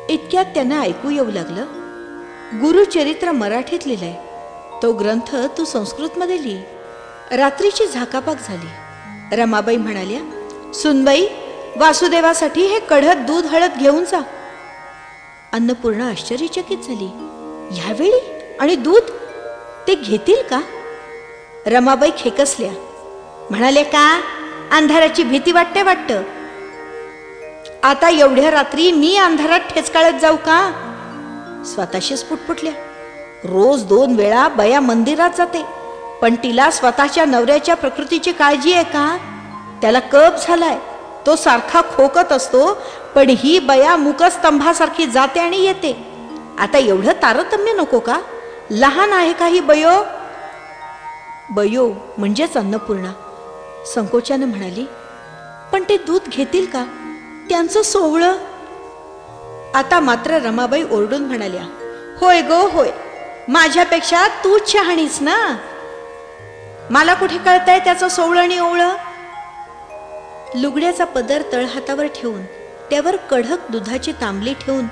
इतक्यात त्यांना ऐकू येऊ लागलं. गुरुचरित्र मराठीत लिहिलंय. तो ग्रंथ तू संस्कृतमध्ये लिही. रात्रीची झाकापाक झाली. रमाबाई म्हणाल्या सुनबाई वासुदेवासाठी हे कढत दूध हळद घेऊन जा. अन्नपूर्णा आश्चर्यचकित झाली. ह्यावेळी आणि दूध? ते घेतील का? रमाबाई खेकसल्या. म्हणाले का? अंधाराची भीती वाटते वाटतं. आता एवढ्या रात्री मी अंधारात ठेचकाळत जाऊ का? स्वतःशीच पुटपुटल्या. रोज दोन वेळा बया मंदिरात जाते. पण तिला स्वतःच्या नवऱ्याच्या प्रकृतीची काळजी आहे का? त्याला कप झालाय. तो सारखा खोकत असतो पण ही बया मुकस्तंभासारखी जाते आणि येते. आता एवढं तारतम्य नको का? लहान आहे का ही बयो? बयो म्हणजेच अन्नपूर्णा. संकोचानं म्हणाली पण ते दूध घेतील का? त्यांचं सोहळं आता मात्र रमाबाई ओरडून म्हणाल्या होय गो होय. माझ्यापेक्षा तूच शहाणीस ना? मला कुठे कळतंय त्याचं सोवळं आणि ओवळं? लुगड्याचा पदर तळहातावर ठेवून त्यावर कडक दुधाची तांबली ठेवून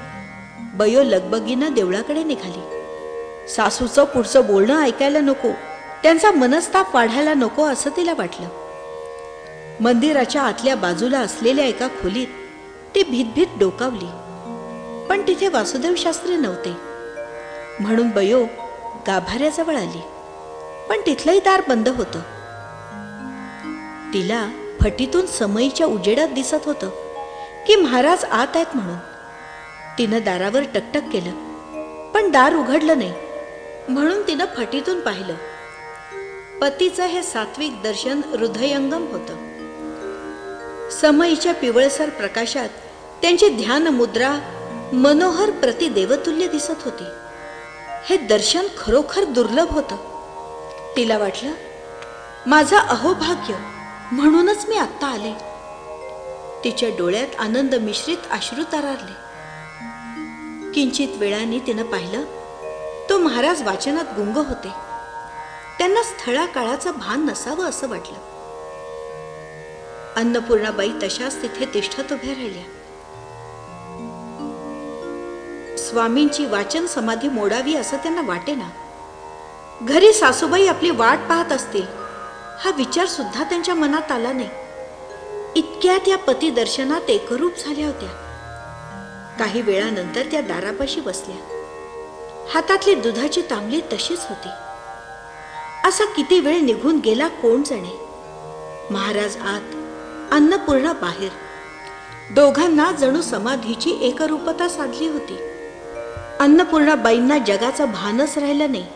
बयो लगबगीनं देवळाकडे निघाली. सासूचं पुढचं बोलणं ऐकायला नको त्यांचा मनस्ताप वाढायला नको असं तिला वाटलं. मंदिराच्या आतल्या बाजूला असलेल्या एका खोलीत ती भीतभीत डोकावली. पण तिथे वासुदेव शास्त्री नव्हते. म्हणून बयो गाभाऱ्याजवळ आली. पण तिथलंही दार बंद होतं. तिला फटीतून समईच्या उजेडात दिसत होतं की महाराज आत आहेत म्हणून. तिनं दारावर टकटक केलं पण दार उघडलं नाही. म्हणून तिनं फटीतून पाहिलं. पतीचं हे सात्विक दर्शन हृदयंगम होतं. समईच्या पिवळसर प्रकाशात त्यांची ध्यान मुद्रा मनोहर प्रतिदेवतुल्य दिसत होती. हे दर्शन खरोखर दुर्लभ होतं. तिला वाटलं माझं अहोभाग्य म्हणूनच मी आत्ता आले. तिच्या डोळ्यात आनंद मिश्रित अश्रू तरारले किंचित वेळाने तिनं पाहिलं तो महाराज वाचनात गुंग होते. त्यांना स्थळा काळाचं भान नसावं असं वाटलं. अन्नपूर्णाबाई तशाच तिथे तिष्ठत उभ्या राहिल्या. स्वामींची वाचन समाधी मोडावी असं त्यांना वाटेना. घरी सासूबाई आपली वाट पाहत असतील हा विचार सुद्धा त्यांच्या मनात आला नाही. इतक्या त्या पती दर्शनात एकरूप झाल्या होत्या. काही वेळानंतर त्या दारापाशी बसल्या. हातातली दुधाची तांबली तशीच होती. असा किती वेळ निघून गेला कोण जाणे? महाराज आत अन्नपूर्णा बाहेर. दोघांना जणू समाधीची एकरूपता साधली होती. अन्नपूर्णाबाईंना जगाचं भानच राहिलं नाही.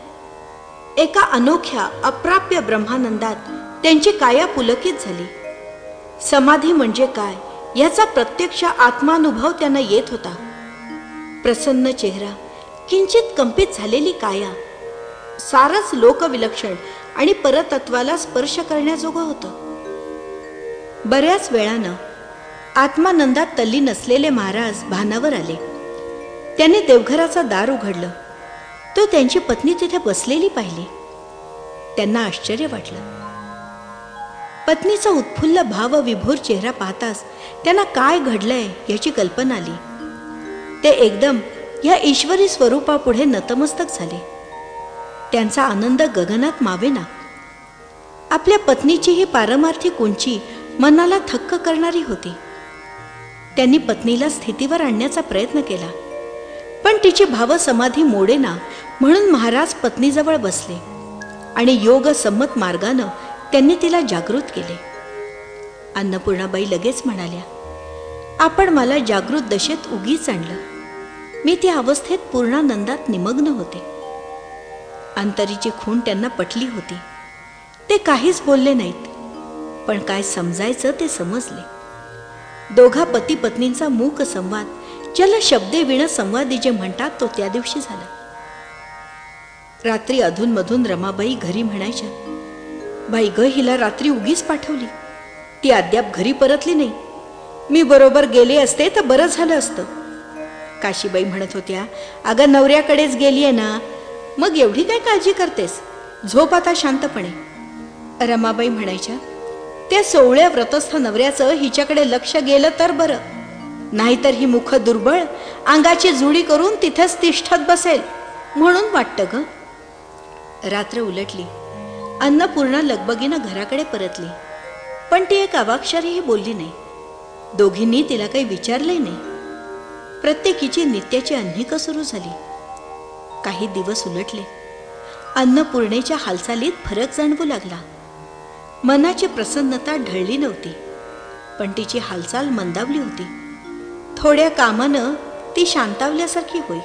एका अनोख्या अप्राप्य ब्रह्मानंदात त्यांची काया पुलकित झाली. समाधी म्हणजे काय याचा प्रत्यक्ष आत्मानुभव त्यांना येत होता. प्रसन्न चेहरा किंचित कंपित झालेली काया सारच लोकविलक्षण आणि परतत्वाला स्पर्श करण्याजोगं होतं. बऱ्याच वेळानं आत्मानंदात तल्लीन नसलेले महाराज भानावर आले. त्याने देवघराचं दार उघडलं. तो त्यांची पत्नी तिथे बसलेली पाहिली. त्यांना आश्चर्य वाटलं. पत्नीचा उत्फुल्ल भाव विभोर चेहरा पाहताच त्यांना काय घडलंय याची कल्पना आली. ते एकदम या ईश्वरी स्वरूपापुढे नतमस्तक झाले. त्यांचा आनंद गगनात मावेना. आपल्या पत्नीची ही पारमार्थिक उंची मनाला थक्क करणारी होती. त्यांनी पत्नीला स्थितीवर आणण्याचा प्रयत्न केला. पण तिची भावसमाधी मोडेना म्हणून महाराज पत्नीजवळ बसले आणि योग संमत मार्गानं त्यांनी तिला जागृत केले. अन्नपूर्णाबाई लगेच म्हणाल्या आपण मला जागृत दशेत उगीच आणलं. मी त्या अवस्थेत पूर्णानंदात निमग्न होते. अंतरीची खूण त्यांना पटली होती. ते काहीच बोलले नाहीत पण काय समजायचं ते समजले. दोघा पती पत्नींचा मूक संवाद ज्याला शब्दे विण संवादी जे म्हणतात तो त्या दिवशी झाला. रात्री अधूनमधून रमाबाई घरी म्हणायच्या बाई ग हिला रात्री उगीच पाठवली. ती अद्याप घरी परतली नाही. मी बरोबर गेले असते तर बरं झालं असतं. काशीबाई म्हणत होत्या अगं नवऱ्याकडेच गेलीये ना. मग एवढी काय काळजी करतेस? झोप आता शांतपणे. रमाबाई म्हणायच्या त्या सोहळ्या व्रतस्थ नवऱ्याचं हिच्याकडे लक्ष गेलं तर बरं. नाहीतर ही मुख दुर्बळ अंगाची जुडी करून तिथेच तिष्ठत बसेल. म्हणून वाटतं ग. रात्र उलटली. अन्नपूर्णा लगबगीनं घराकडे परतली. पण ती एक अवाक्षरही बोलली नाही. दोघींनी तिला काही विचारले नाही. प्रत्येकीची नित्याची अन्निकं सुरू झाली. काही दिवस उलटले. अन्नपूर्णेच्या हालचालीत फरक जाणवू लागला. मनाची प्रसन्नता ढळली नव्हती. पण तिची हालचाल मंदावली होती. थोड्या कामानं ती शांतावल्यासारखी होई.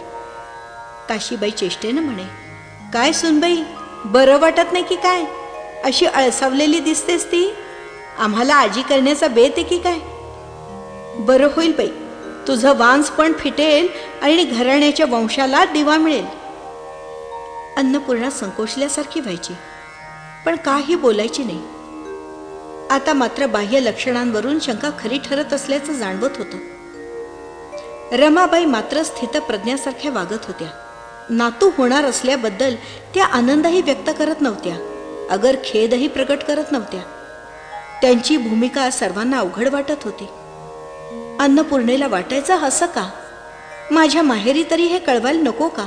काशीबाई चेष्टेनं म्हणे काय सुनबाई बरं वाटत नाही की काय? अशी अळसावलेली दिसतेस ती? आम्हाला आजी करण्याचा बेत आहे की काय? बरं होईल बाई. तुझं वांस पण फिटेल आणि घराण्याच्या वंशाला दिवा मिळेल. अन्नपूर्णा संकोचल्यासारखी व्हायची पण काही बोलायची नाही. आता मात्र बाह्य लक्षणांवरून शंका खरी ठरत असल्याचं जाणवत होतं. रमाबाई मात्र स्थितप्रज्ञासारख्या वागत होत्या. नातू होणार असल्याबद्दल त्या आनंदही व्यक्त करत नव्हत्या. अगर खेदही प्रकट करत नव्हत्या. त्यांची भूमिका सर्वांना अवघड वाटत होती. अन्नपूर्णेला वाटायचं असं का? माझ्या माहेरी तरी हे कळवायला नको का?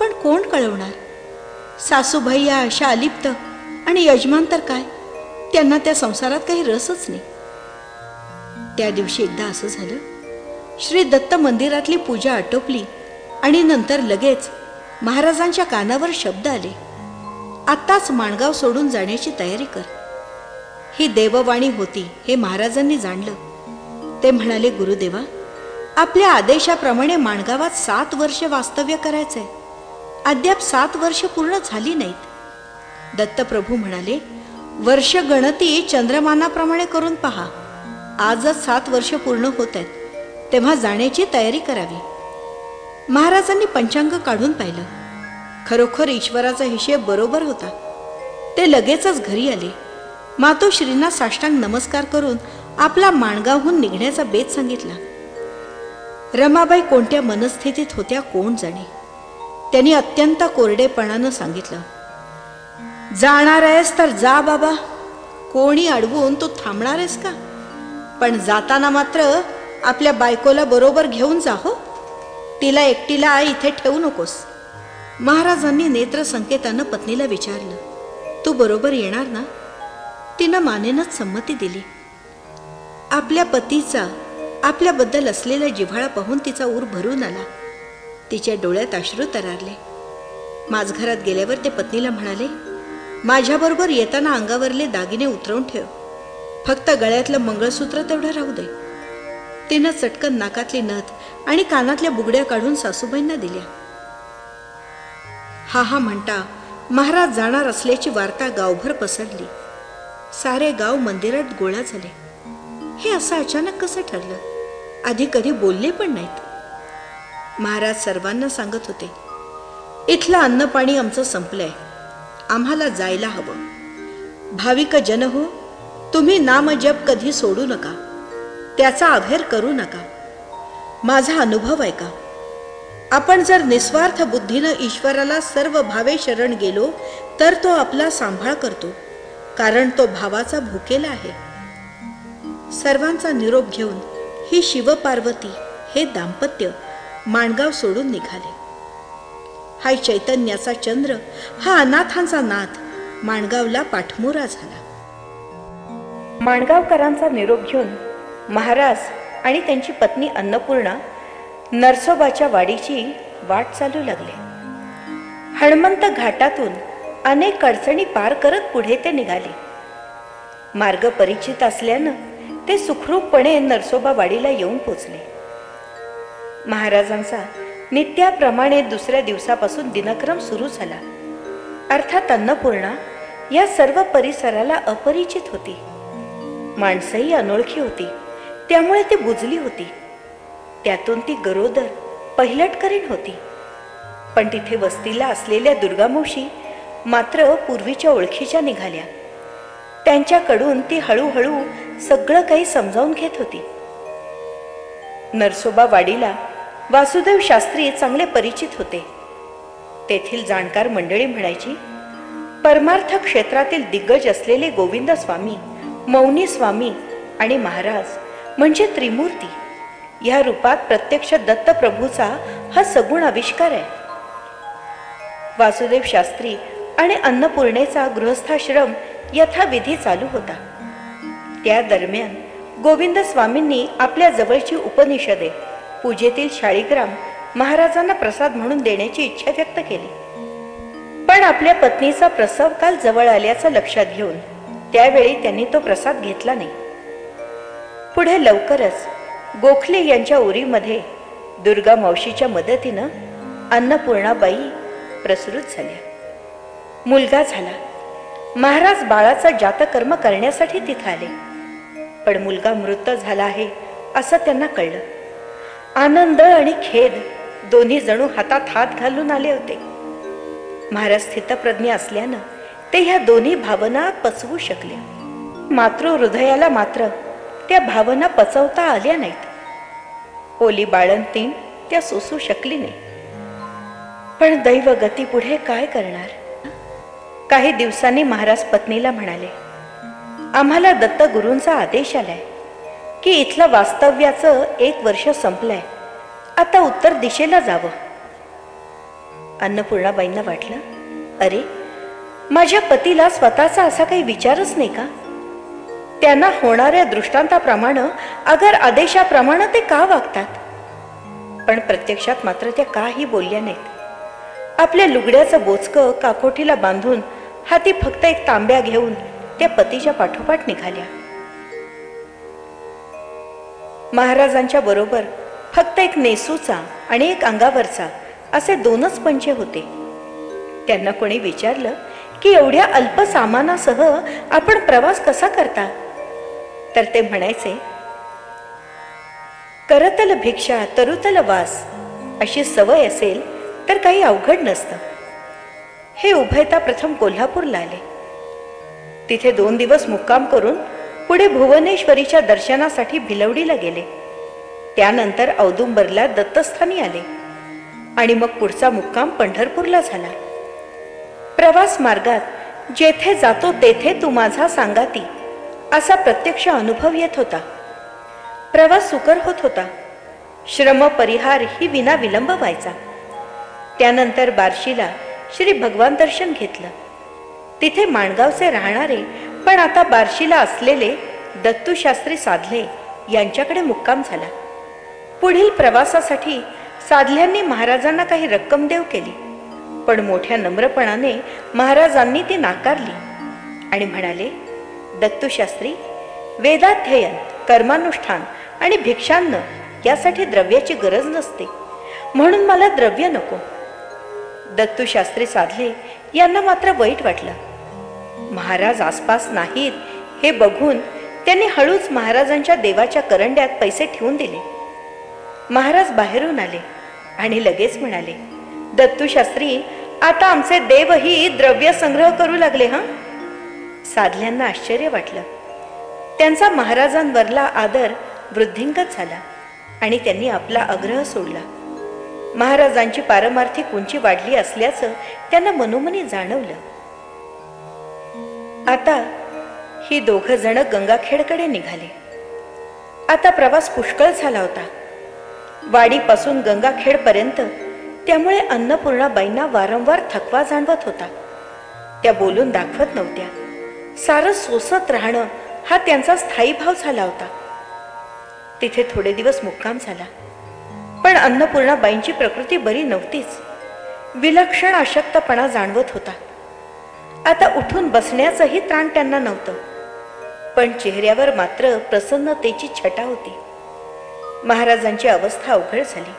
पण कोण कळवणार? सासूबाई या अशा अलिप्त आणि यजमान तर काय? त्यांना त्या संसारात काही रसच नाही. त्या दिवशी एकदा असं झालं श्री दत्त मंदिरातली पूजा आटोपली आणि नंतर लगेच महाराजांच्या कानावर शब्द आले. आत्ताच माणगाव सोडून जाण्याची तयारी कर. ही देववाणी होती हे महाराजांनी जाणलं. ते म्हणाले गुरुदेवा आपल्या आदेशाप्रमाणे माणगावात सात वर्ष वास्तव्य करायचंय. अद्याप सात वर्ष पूर्ण झाली नाहीत. दत्तप्रभू म्हणाले वर्ष गणती चंद्रमानाप्रमाणे करून पहा. आजच सात वर्ष पूर्ण होत आहेत. तेव्हा जाण्याची तयारी करावी. महाराजांनी पंचांग काढून पाहिलं. खरोखर ईश्वराचा हिशेब बरोबर होता. ते लगेचच घरी आले. मातोश्रींना साष्टांग नमस्कार करून आपला माणगावहून निघण्याचा बेत सांगितला. रमाबाई कोणत्या मनस्थितीत होत्या कोण जाणे. त्यांनी अत्यंत कोरडेपणानं सांगितलं. जाणार आहेस तर जा बाबा. कोणी अडवून तू थांबणार आहेस का? पण जाताना मात्र आपल्या बायकोला बरोबर घेऊन जा हो. तिला एकटीला इथे ठेवू नकोस. महाराजांनी नेत्र संकेतानं पत्नीला विचारलं तू बरोबर येणार ना? तिनं मानेनच संमती दिली. आपल्या पतीचा आपल्याबद्दल असलेला जिव्हाळा पाहून तिचा ऊर भरून आला. तिच्या डोळ्यात अश्रू तरारले. माझघरात गेल्यावर ते पत्नीला म्हणाले माझ्याबरोबर येताना अंगावरले दागिने उतरवून ठेव. फक्त गळ्यातलं मंगळसूत्र तेवढं राहू दे. तिनं चटकन नाकातली नथ आणि कानातल्या बुगड्या काढून सासूबाईंना दिल्या. हा हा म्हणता महाराज जाणार असल्याची वार्ता गावभर पसरली. सारे गाव मंदिरात गोळा झाले. हे असं अचानक कसं ठरलं? आधी कधी बोलले पण नाहीत. महाराज सर्वांना सांगत होते इथलं अन्न पाणी आमचं संपलंय. आम्हाला जायला हवं. भाविक जन हो तुम्ही नामजप कधी सोडू नका. त्याचा अभेर करू नका. माझा अनुभव आहे का आपण जर निस्वार्थ बुद्धीनं ईश्वराला सर्व भावे शरण गेलो तर तो आपला सांभाळ करतो कारण तो भावाचा भुकेला आहे. सर्वांचा निरोप घेऊन ही शिवपार्वती हे दाम्पत्य माणगाव सोडून निघाले. हा चैतन्याचा चंद्र हा अनाथांचा नाथ माणगावला पाठमोरा झाला. माणगावकरांचा निरोप घेऊन महाराज आणि त्यांची पत्नी अन्नपूर्णा नरसोबाच्या वाडीची वाट चालू लागले. हणमंत घाटातून अनेक अडचणी पार करत पुढे ते निघाले. मार्ग परिचित असल्यानं ते सुखरूपपणे नरसोबा वाडीला येऊन पोचले. महाराजांचा नित्याप्रमाणे दुसऱ्या दिवसापासून दिनक्रम सुरू झाला. अर्थात अन्नपूर्णा या सर्व परिसराला अपरिचित होती. माणसंही अनोळखी होती. त्यामुळे ती बुजली होती. त्यातून ती गरोदर पहिलटकरीन होती. पण तिथे वस्तीला असलेल्या दुर्गामोशी मात्र पूर्वीच्या ओळखीच्या निघाल्या. त्यांच्याकडून ती हळूहळू सगळं काही समजावून घेत होती. नरसोबा वाडीला वासुदेव शास्त्री चांगले परिचित होते. तेथील जाणकार मंडळी म्हणायची परमार्थ क्षेत्रातील दिग्गज असलेले गोविंद स्वामी मौनी स्वामी आणि महाराज म्हणजे त्रिमूर्ती. या रूपात प्रत्यक्ष दत्तप्रभूचा हा सगुण आविष्कार आहे. वासुदेव शास्त्री आणि अन्नपूर्णेचा गृहस्थाश्रम यथाविधी चालू होता. त्या दरम्यान गोविंद स्वामींनी आपल्या जवळची उपनिषदे पूजेतील शाळीग्राम महाराजांना प्रसाद म्हणून देण्याची इच्छा व्यक्त केली. पण आपल्या पत्नीचा प्रसव काल जवळ आल्याचं लक्षात घेऊन त्यावेळी त्यांनी तो प्रसाद घेतला नाही. पुढे लवकरच गोखले यांच्या उरीमध्ये दुर्गा मावशीच्या मदतीनं अन्नपूर्णाबाई प्रसृत झाल्या. मुलगा झाला. महाराज बाळाचा जातकर्म करण्यासाठी तिथं आले. पण मुलगा मृत झाला आहे असं त्यांना कळलं. आनंद आणि खेद दोन्ही जणू हातात हात घालून आले होते. महाराज स्थितप्रज्ञ असल्यानं ते ह्या दोन्ही भावना पचवू शकले मातृ हृदयाला मात्र त्या भावना पचवता आल्या नाहीत. ओली बाळंतीण त्या सोसू शकली नाही. पण दैव गती पुढे काय करणार? काही दिवसांनी महाराज पत्नीला म्हणाले आम्हाला दत्त गुरूंचा आदेश आलाय की इथलं वास्तव्याचं एक वर्ष संपलंय. आता उत्तर दिशेला जावं. अन्नपूर्णाबाईंना वाटलं अरे माझ्या पतीला स्वतःचा असा काही विचारच नाही का? त्यांना होणाऱ्या दृष्टांताप्रमाणे अगर आदेशाप्रमाणे ते का वागतात? पण प्रत्यक्षात मात्र त्या काही बोलल्या नाहीत. आपल्या लुगड्याचं बोचकं काकोठीला बांधून हाती फक्त एक तांब्या घेऊन त्या पतीच्या पाठोपाठ निघाल्या. महाराजांच्या बरोबर फक्त एक नेसूचा आणि एक अंगावरचा असे दोनच पंचे होते. त्यांना कोणी विचारलं की एवढ्या अल्प सामानासह आपण प्रवास कसा करता? तर ते म्हणायचे करतल भिक्षा तरुतल वास अशी सवय असेल तर काही अवघड नसतं. हे उभयता प्रथम कोल्हापूरला आले. तिथे दोन दिवस मुक्काम करून पुढे भुवनेश्वरीच्या दर्शनासाठी भिलवडीला गेले. त्यानंतर औदुंबरला दत्तस्थानी आले आणि मग पुढचा मुक्काम पंढरपूरला झाला. प्रवास मार्गात जेथे जातो तेथे तू माझा सांगाती असा प्रत्यक्ष अनुभव येत होता. प्रवास सुकर होत होता. श्रम परिहार ही विना विलंब व्हायचा. त्यानंतर बार्शीला श्री भगवान दर्शन घेतलं. तिथे माणगावचे राहणारे पण आता बार्शीला असलेले दत्तूशास्त्री साधले यांच्याकडे मुक्काम झाला. पुढील प्रवासासाठी साधल्यांनी महाराजांना काही रक्कम देव केली. पण मोठ्या नम्रपणाने महाराजांनी ती नाकारली आणि म्हणाले दत्तूशास्त्री वेदाध्ययन कर्मानुष्ठान आणि भिक्षान्न यासाठी द्रव्याची गरज नसते. म्हणून मला द्रव्य नको. दत्तूशास्त्री साधले यांना मात्र वाईट वाटलं. महाराज आसपास नाहीत हे बघून त्यांनी हळूच महाराजांच्या देवाच्या करंड्यात पैसे ठेवून दिले. महाराज बाहेरून आले आणि लगेच म्हणाले दत्तूशास्त्री आता आमचे देवही द्रव्य संग्रह करू लागले हां? साधल्यांना आश्चर्य वाटलं. त्यांचा महाराजांवरला आदर वृद्धिंगत झाला आणि त्यांनी आपला आग्रह सोडला. महाराजांची पारमार्थिक उंची वाढली असल्याचं त्यांना मनोमनी जाणवलं. आता ही दोघ जण गंगाखेडकडे निघाले. आता प्रवास पुष्कळ झाला होता. वाडीपासून गंगाखेडपर्यंत त्यामुळे अन्नपूर्णाबाईंना वारंवार थकवा जाणवत होता. त्या बोलून दाखवत नव्हत्या. सारं सोसत राहणं हा त्यांचा स्थायी भाव झाला होता. तिथे थोडे दिवस मुक्काम झाला. पण अन्नपूर्णाबाईंची प्रकृती बरी नव्हतीच. विलक्षण अशक्तपणा जाणवत होता. आता उठून बसण्याचंही त्राण त्यांना नव्हतं. पण चेहऱ्यावर मात्र प्रसन्नतेची छटा होती. महाराजांची अवस्था अवघड झाली.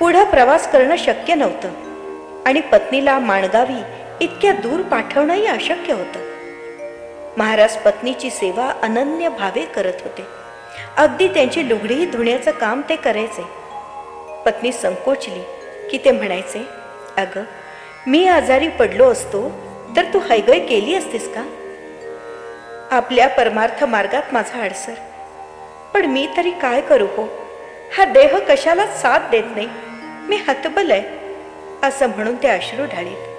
पुढं प्रवास करणं शक्य नव्हतं. आणि पत्नीला माणगावी इतक्या दूर पाठवणंही अशक्य होतं. महाराज पत्नीची सेवा अनन्य भावे करत होते. अगदी त्यांची लुगडीही धुण्याचं काम ते करायचे. पत्नी संकोचली की ते म्हणायचे अगं मी आजारी पडलो असतो तर तू हैगय केली असतीस का? आपल्या परमार्थ मार्गात माझा अडसर. पण मी तरी काय करू हो? हा देह कशाला साथ देत नाही. मी हतबल आहे असं म्हणून ते अश्रू ढाळीत.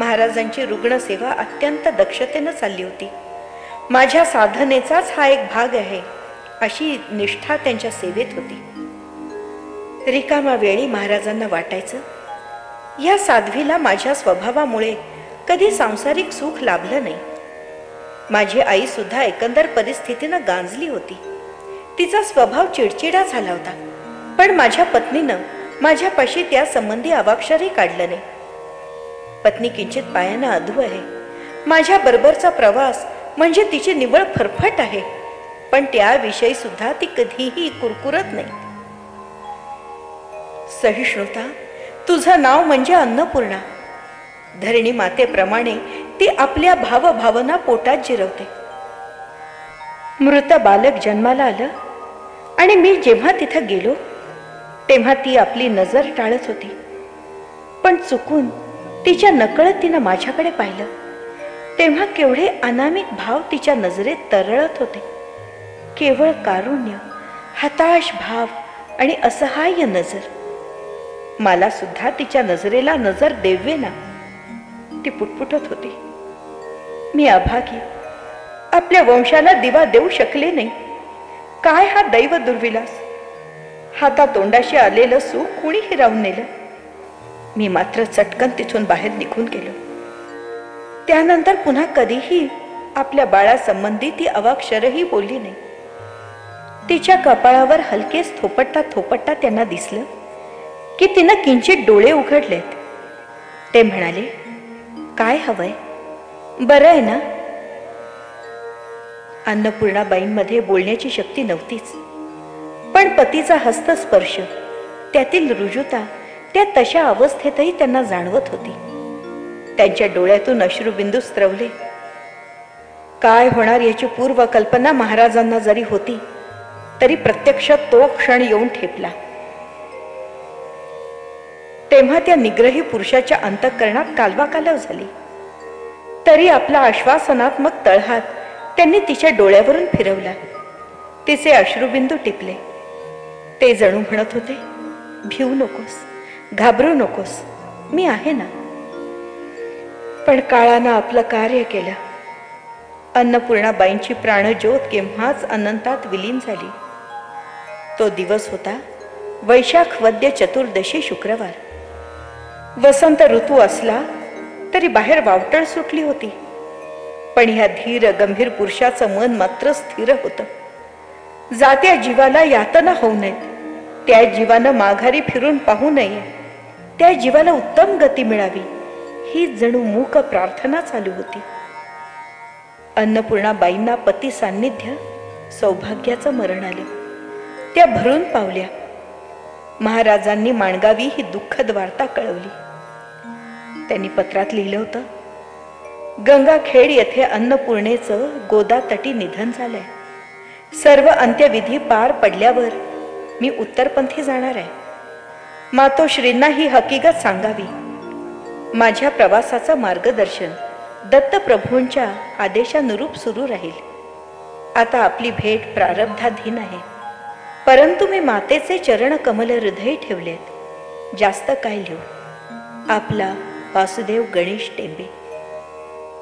महाराजांची रुग्णसेवा अत्यंत दक्षतेनं चालली होती. माझ्या साधनेचाच हा एक भाग आहे अशी निष्ठा त्यांच्या सेवेत होती. रिकामा वेळी महाराजांना वाटायचं या साध्वीला माझ्या स्वभावामुळे कधी सांसारिक सुख लाभलं नाही. माझी आई सुद्धा एकंदर परिस्थितीनं गांजली होती. तिचा स्वभाव चिडचिडा झाला होता पण माझ्या पत्नीनं माझ्यापाशी त्या संबंधी अवाक्षरही काढलं नाही. पत्नी किंचित पायानं अधू आहे. माझ्या बरोबरचा प्रवास म्हणजे तिची निवळ फरफट आहे. पण त्याविषयी सुद्धा ती कधीही कुरकुरत नाही. सहिष्णुता तुझं नाव म्हणजे अन्नपूर्णा. धरणी मातेप्रमाणे ती आपल्या भावभावना पोटात जिरवते. मृत बालक जन्माला आलं आणि मी जेव्हा तिथं गेलो तेव्हा ती आपली नजर टाळत होती. पण चुकून तिच्या नकळत तिनं माझ्याकडे पाहिलं. तेव्हा केवढे अनामिक भाव तिच्या नजरेत तरळत होते. केवळ कारुण्य हताश भाव आणि असहाय्य नजर. मला सुद्धा तिच्या नजरेला नजर देवे ना. ती पुटपुटत होती. मी अभागी आपल्या वंशाला दिवा देऊ शकले नाही. काय हा दैव दुर्विलास? हाता तोंडाशी आलेलं सुख कुणीही राहून नेलं. मी मात्र चटकन तिथून बाहेर निघून गेलो. त्यानंतर पुन्हा कधीही आपल्या बाळासंबंधी ती अवाक्षरही बोलली नाही. तिच्या कपाळावर हलकेच थोपटता थोपटता त्यांना दिसलं की तिनं किंचित डोळे उघडलेत. ते म्हणाले काय हवंय? बरं आहे ना? अन्नपूर्णाबाईंमध्ये बोलण्याची शक्ती नव्हतीच. पण पतीचा हस्तस्पर्श त्यातील रुजुता त्या तशा अवस्थेतही त्यांना जाणवत होती. त्यांच्या डोळ्यातून अश्रुबिंदू स्त्रवले काय होणार याची पूर्व कल्पना महाराजांना जरी होती तरी प्रत्यक्ष तो क्षण येऊन ठेपला. तेव्हा त्या निग्रही पुरुषाच्या अंतःकरणात कालवा कालव झाली. तरी आपला आश्वासनात्मक तळहात त्यांनी तिच्या डोळ्यावरून फिरवला. तिचे अश्रुबिंदू टिपले. ते जणू म्हणत होते भिवू नकोस. घाबरू नकोस. मी आहे ना. पण काळानं आपलं कार्य केलं. अन्नपूर्णाबाईंची प्राणज्योत केव्हाच अनंतात विलीन झाली. तो दिवस होता वैशाख वद्य चतुर्दशी शुक्रवार. वसंत ऋतू असला तरी बाहेर वावटळ सुटली होती. पण ह्या धीर गंभीर पुरुषाचं मन मात्र स्थिर होतं. जात्या जीवाला यातना होऊ नयेत त्या जीवानं माघारी फिरून पाहू नये. त्या जीवाला उत्तम गती मिळावी ही जणू मूक प्रार्थना चालू होती. अन्नपूर्णाबाईंना पती सान्निध्य सौभाग्याचं मरण आलं. त्या भरून पावल्या. महाराजांनी माणगावी ही दुःखद वार्ता कळवली. त्यांनी पत्रात लिहिलं होतं गंगाखेड येथे अन्नपूर्णेचं गोदातटी निधन झालंय. सर्व अंत्यविधी पार पडल्यावर मी उत्तरपंथी जाणार आहे. मातोश्रींना ही हकीकत सांगावी. माझ्या प्रवासाचं मार्गदर्शन दत्तप्रभूंच्या आदेशानुरूप सुरू राहील. आता आपली भेट प्रारब्धाधीन आहे. परंतु मी मातेचे चरण कमल हृदय ठेवलेत. जास्त काय लिहू? आपला वासुदेव गणेश टेंबे.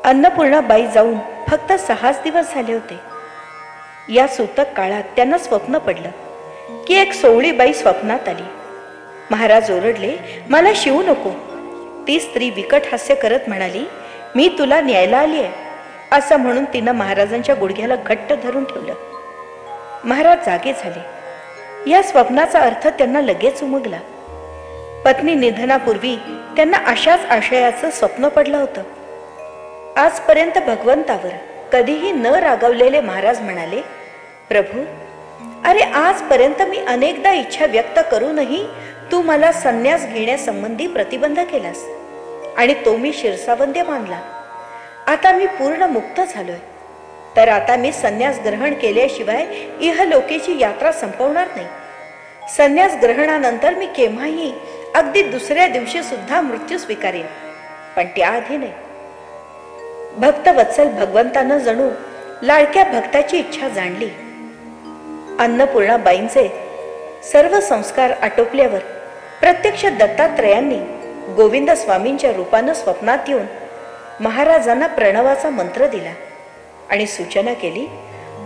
अन्नपूर्णाबाई जाऊन फक्त सहाच दिवस झाले होते. या सूतक काळात त्यांना स्वप्न पडलं की एक सोवळी बाई स्वप्नात आली. महाराज ओरडले मला शिवू नको. ती स्त्री विकट हास्य करत म्हणाली मी तुला न्यायला आली आहे असं म्हणून तिनं महाराजांच्या गुडघ्याला घट्ट धरून ठेवलं. महाराज जागे झाले. या स्वप्नाचा अर्थ त्यांना लगेच उमगला. पत्नी निधनापूर्वी त्यांना अशाच आशयाचं स्वप्न पडलं होतं. आजपर्यंत भगवंतावर कधीही न रागवलेले महाराज म्हणाले प्रभू अरे आजपर्यंत मी अनेकदा इच्छा व्यक्त करूनही तू मला संन्यास घेण्यासंबंधी प्रतिबंध केलास. आणि तो मी शिरसावंद्य मानला. आता मी पूर्ण मुक्त झालोय. तर आता मी संन्यास ग्रहण केल्याशिवाय इहलोकेची यात्रा संपवणार नाही. संन्यास ग्रहणानंतर मी केव्हाही अगदी दुसऱ्या दिवशी सुद्धा मृत्यू स्वीकारेन. पण त्याआधी नाही. भक्तवत्सल भगवंतानं जणू लाडक्या भक्ताची इच्छा जाणली. अन्नपूर्णाबाईंचे सर्व संस्कार आटोपल्यावर प्रत्यक्ष दत्तात्रयांनी गोविंद स्वामींच्या रूपानं स्वप्नात येऊन महाराजांना प्रणवाचा मंत्र दिला आणि सूचना केली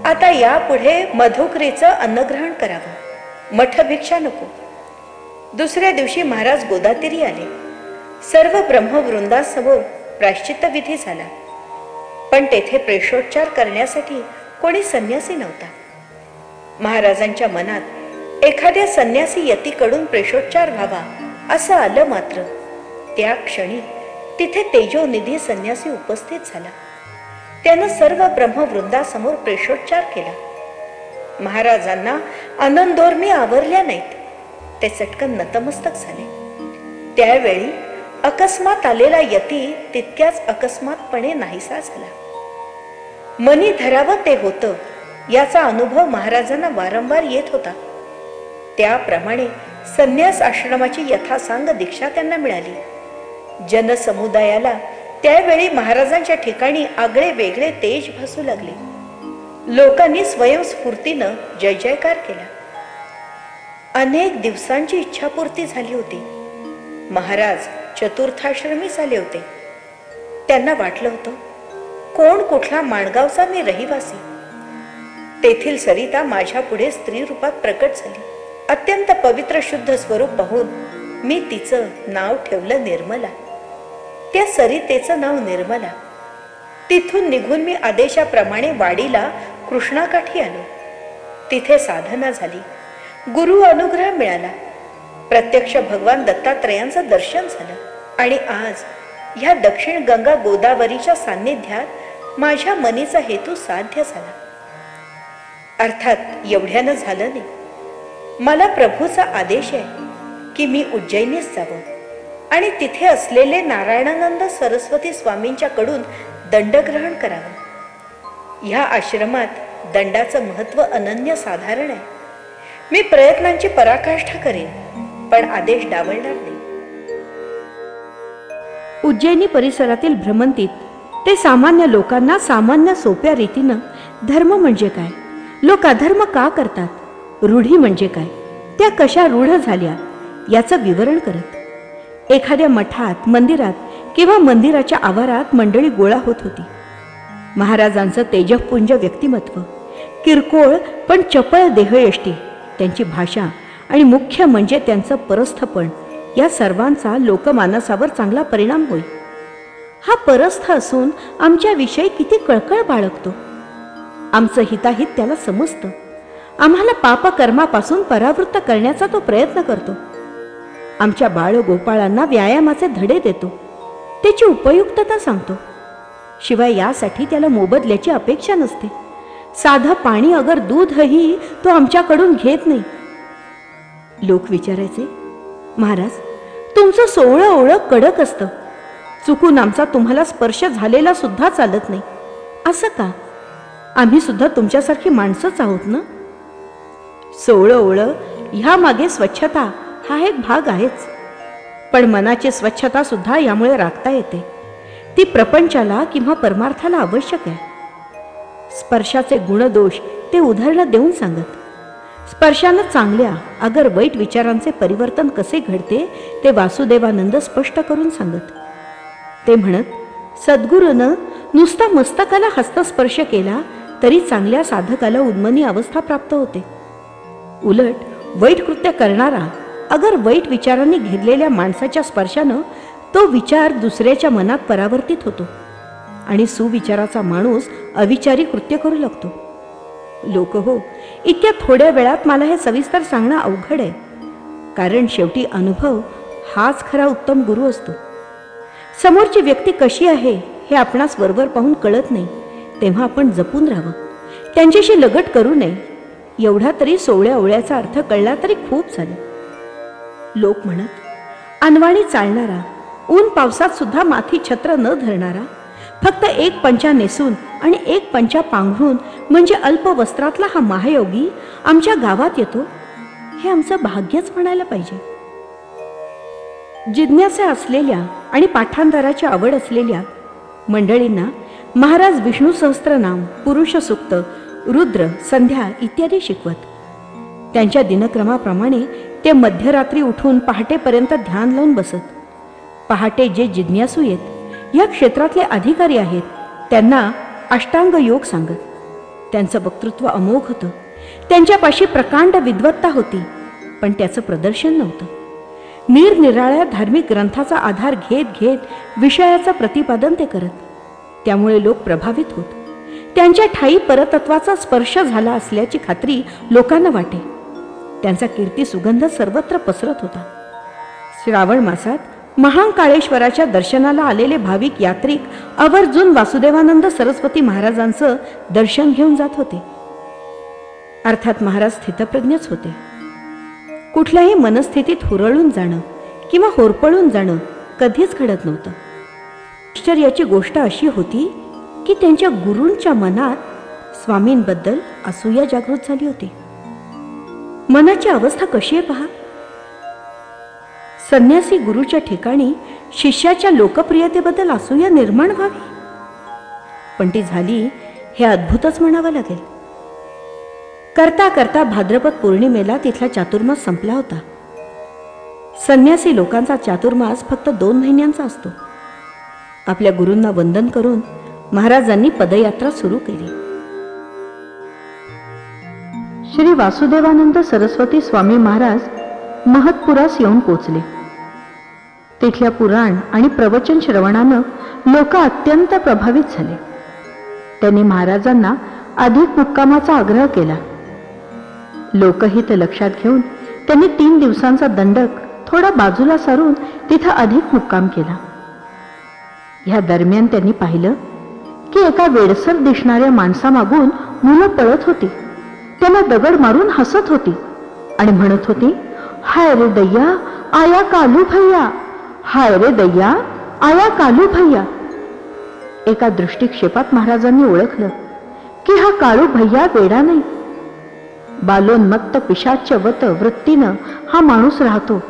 आता यापुढे मधुकरीचं अन्नग्रहण करावं. मठ भिक्षा नको. दुसऱ्या दिवशी महाराज गोदातीरी आले. सर्व ब्रह्मवृंदासमोर प्राश्चित्त विधी झाला. पण तेथे प्रेषोच्चार करण्यासाठी कोणी संन्यासी नव्हता. महाराजांच्या मनात एखाद्या संन्यासी यतीकडून प्रेषोच्चार व्हावा असं आलं मात्र. त्या क्षणी तिथे तेजोनिधी संन्यासी उपस्थित झाला. त्यानं सर्व ब्रह्मवृंदासमोर प्रेषोच्चार केला. महाराजांना आनंदोर्मी आवरल्या नाहीत. ते चटकन नतमस्तक झाले. त्यावेळी अकस्मात आलेला यती तितक्याच अकस्मातपणे नाहीसा झाला. मनी धरावं ते होतं याचा अनुभव महाराजांना वारंवार येत होता. त्याप्रमाणे संन्यास आश्रमाची यथासांग दीक्षा त्यांना मिळाली. जनसमुदायाला त्यावेळी महाराजांच्या ठिकाणी आगळे वेगळे तेज भासू लागले. लोकांनी स्वयंस्फूर्तीनं जय जयकार केला. अनेक दिवसांची इच्छापूर्ती झाली होती. महाराज चतुर्थाश्रमी झाले होते. त्यांना वाटलं होतं कोण कुठला माणगावचा मी रहिवासी? तेथील सरिता माझ्या पुढे स्त्री रूपात प्रकट झाली. अत्यंत पवित्र शुद्ध स्वरूप पाहून मी तिचं नाव ठेवलं निर्मला. त्या सरितेचं नाव निर्मला. तिथून निघून मी आदेशाप्रमाणे वाडीला कृष्णाकाठी आलो. तिथे साधना झाली. गुरु अनुग्रह मिळाला. प्रत्यक्ष भगवान दत्तात्रयांचं दर्शन झालं. आणि आज ह्या दक्षिण गंगा गोदावरीच्या सान्निध्यात माझ्या मनीचा हेतू साध्य झाला. अर्थात एवढ्यानं झालं नाही. मला प्रभूचा आदेश आहे की मी उज्जैनीस जावं. आणि तिथे असलेले नारायणानंद सरस्वती स्वामींच्याकडून दंडग्रहण करावं. ह्या आश्रमात दंडाचं महत्त्व अनन्य साधारण आहे. मी प्रयत्नांची पराकाष्ठा करेन पण आदेश डावलणार नाही. उज्जैनी परिसरातील भ्रमंतीत ते सामान्य लोकांना सामान्य सोप्या रीतीनं धर्म म्हणजे काय? लोक अधर्म का करतात? रूढी म्हणजे काय? त्या कशा रूढ झाल्या? याचं विवरण करत. एखाद्या मठात मंदिरात किंवा मंदिराच्या आवारात मंडळी गोळा होत होती. महाराजांचं तेजपुंज व्यक्तिमत्व किरकोळ पण चपळ देहयष्टी त्यांची भाषा आणि मुख्य म्हणजे त्यांचं परस्थपण या सर्वांचा लोकमानसावर चांगला परिणाम होईल हा परस्थ असून आमच्याविषयी किती कळकळ बाळगतो. आमचं हिताहित त्याला समजतं. आम्हाला पापकर्मापासून परावृत्त करण्याचा तो प्रयत्न करतो. आमच्या बाळ गोपाळांना व्यायामाचे धडे देतो. त्याची उपयुक्तता सांगतो. शिवाय यासाठी त्याला मोबदल्याची अपेक्षा नसते. साधं पाणी अगर दूधही तो आमच्याकडून घेत नाही. लोक विचारायचे महाराज तुमचं सोहळं ओळख कडक असतं. चुकून आमचा तुम्हाला स्पर्श झालेला सुद्धा चालत नाही. असं का? आम्ही सुद्धा तुमच्यासारखी माणसंच आहोत ना? सोहळं ओळ ह्या मागे स्वच्छता हा एक भाग आहेच. पण मनाची स्वच्छता सुद्धा यामुळे राखता येते. ती प्रपंचाला किंवा परमार्थाला आवश्यक आहे. स्पर्शाचे गुणदोष ते उदाहरणं देऊन सांगत. स्पर्शानं चांगल्या अगर वाईट विचारांचे परिवर्तन कसे घडते ते वासुदेवानंद स्पष्ट करून सांगत. ते म्हणत सद्गुरूनं नुसता मस्तकाला हस्तस्पर्श केला तरी चांगल्या साधकाला उन्मनी अवस्था प्राप्त होते. उलट वाईट कृत्य करणारा अगर वाईट विचारांनी घेरलेल्या माणसाच्या स्पर्शानं तो विचार दुसऱ्याच्या मनात परावर्तित होतो आणि सुविचाराचा माणूस अविचारी कृत्य करू लागतो. लोक हो इतक्या थोड्या वेळात मला हे सविस्तर सांगणं अवघड आहे. कारण शेवटी अनुभव हाच खरा उत्तम गुरु असतो. समोरची व्यक्ती कशी आहे हे आपणास वरवर पाहून कळत नाही. तेव्हा आपण जपून राहावं. त्यांच्याशी लगट करू नये. एवढा तरी सोवळ्या ओवळ्याचा अर्थ कळला तरी खूप झाले. लोक म्हणत अनवाणी चालणारा ऊन पावसात सुद्धा माथी छत्र न धरणारा फक्त एक पंचा नेसून आणि एक पंचा पांघरून म्हणजे अल्प वस्त्रातला हा महायोगी आमच्या गावात येतो? हे आमचं भाग्यच म्हणायला पाहिजे. जिज्ञासा असलेल्या आणि पाठांतराची आवड असलेल्या मंडळींना महाराज विष्णू सहस्त्रनाम पुरुष सुक्त रुद्र संध्या इत्यादी शिकवत. त्यांच्या दिनक्रमाप्रमाणे ते मध्यरात्री उठून पहाटेपर्यंत ध्यान लावून बसत. पहाटे जे जिज्ञासू येत या क्षेत्रातले अधिकारी आहेत त्यांना अष्टांग योग सांगत. त्यांचं वक्तृत्व अमोघ होतं. त्यांच्यापाशी प्रकांड विद्वत्ता होती पण त्याचं प्रदर्शन नव्हतं. निरनिराळ्या धार्मिक ग्रंथाचा आधार घेत घेत विषयाचं प्रतिपादन ते करत. त्यामुळे लोक प्रभावित होत. त्यांच्या ठाई परतत्वाचा स्पर्श झाला असल्याची खात्री लोकांना वाटे. त्यांचा कीर्ती सुगंध सर्वत्र पसरत होता. श्रावण मासात महांकाळेश्वराच्या दर्शनाला आलेले भाविक यात्रिक आवर्जून वासुदेवानंद सरस्वती महाराजांचं दर्शन घेऊन जात होते. अर्थात महाराज स्थितप्रज्ञच होते. कुठल्याही मनस्थितीत हुरळून जाणं किंवा होरपळून जाणं कधीच घडत नव्हतं. आश्चर्याची गोष्ट अशी होती की त्यांच्या गुरूंच्या मनात स्वामींबद्दल असूया जागृत झाली होती. मनाची अवस्था कशी आहे पहा? संन्यासी गुरुच्या ठिकाणी शिष्याच्या लोकप्रियतेबद्दल असूया निर्माण व्हावी? पण ती झाली हे अद्भुतच म्हणावं लागेल. करता करता भाद्रपद पौर्णिमेला तिथला चातुर्मास संपला होता. संन्यासी लोकांचा चातुर्मास फक्त दोन महिन्यांचा असतो. आपल्या गुरूंना वंदन करून महाराजांनी पदयात्रा सुरू केली. श्री वासुदेवानंद सरस्वती स्वामी महाराज महत्पुरास येऊन पोचले. तिथल्या पुराण आणि प्रवचन श्रवणानं लोक अत्यंत प्रभावित झाले. त्यांनी महाराजांना अधिक मुक्कामाचा आग्रह केला. लोकहित लक्षात घेऊन त्यांनी तीन दिवसांचा दंडक थोडा बाजूला सारून तिथं अधिक मुक्काम केला. ह्या दरम्यान त्यांनी पाहिलं की एका वेडसर दिसणाऱ्या माणसामागून मुलं पळत होती. त्याला दगड मारून हसत होती आणि म्हणत होती हाय रे दैया आया कालू भैया. हाय रे दैया आया कालू भैया. एका दृष्टिक्षेपात महाराजांनी ओळखलं की हा काळू भैया वेडा नाही. बालोन्मत्त पिशाच्यवत वृत्तीनं हा माणूस राहतो.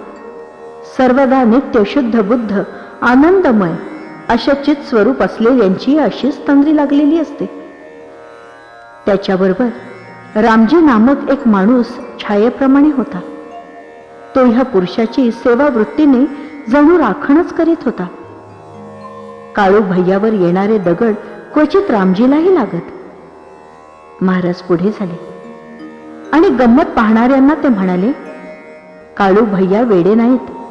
सर्वदा नित्य शुद्ध बुद्ध आनंदमय अशचित स्वरूप असलेल्यांची अशीच तंद्री लागलेली असते. त्याच्याबरोबर रामजी नामक एक माणूस छायेप्रमाणे होता. तो ह्या पुरुषाची सेवा वृत्तीने जणू राखणच करीत होता. काळू भैयावर येणारे दगड क्वचित रामजीलाही लागत. महाराज पुढे झाले. आणि गंमत पाहणाऱ्यांना ते म्हणाले काळू भैया वेडे नाहीत.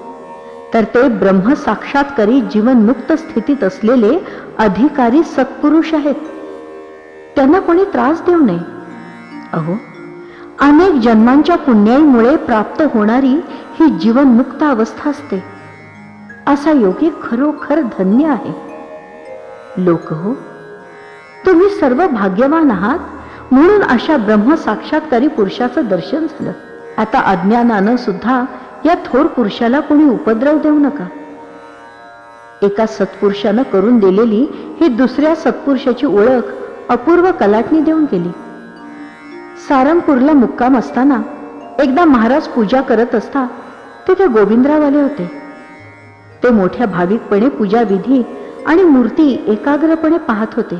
तर ते ब्रह्म साक्षात्कारी जीवनमुक्त स्थितीत असलेले अधिकारी सत्पुरुष आहेत. त्यांना कोणी त्रास देऊ नये. अहो अनेक जन्मांच्या पुण्याईमुळे प्राप्त होणारी ही जीवनमुक्त अवस्था असते. असा योगी खरोखर धन्य आहे. लोक हो तुम्ही सर्व भाग्यवान आहात म्हणून अशा ब्रह्म साक्षात्कारी पुरुषाचं दर्शन झालं. आता अज्ञानानं सुद्धा या थोर पुरुषाला कोणी उपद्रव देऊ नका. एका सत्पुरुषानं करून दिलेली ही दुसऱ्या सत्पुरुषाची ओळख अपूर्व कलाटणी देऊन गेली. सारंगपूरला मुक्काम असताना एकदा महाराज पूजा करत असता तिथे गोविंदराव आले होते. ते मोठ्या भाविकपणे पूजा विधी आणि मूर्ती एकाग्रपणे पाहत होते.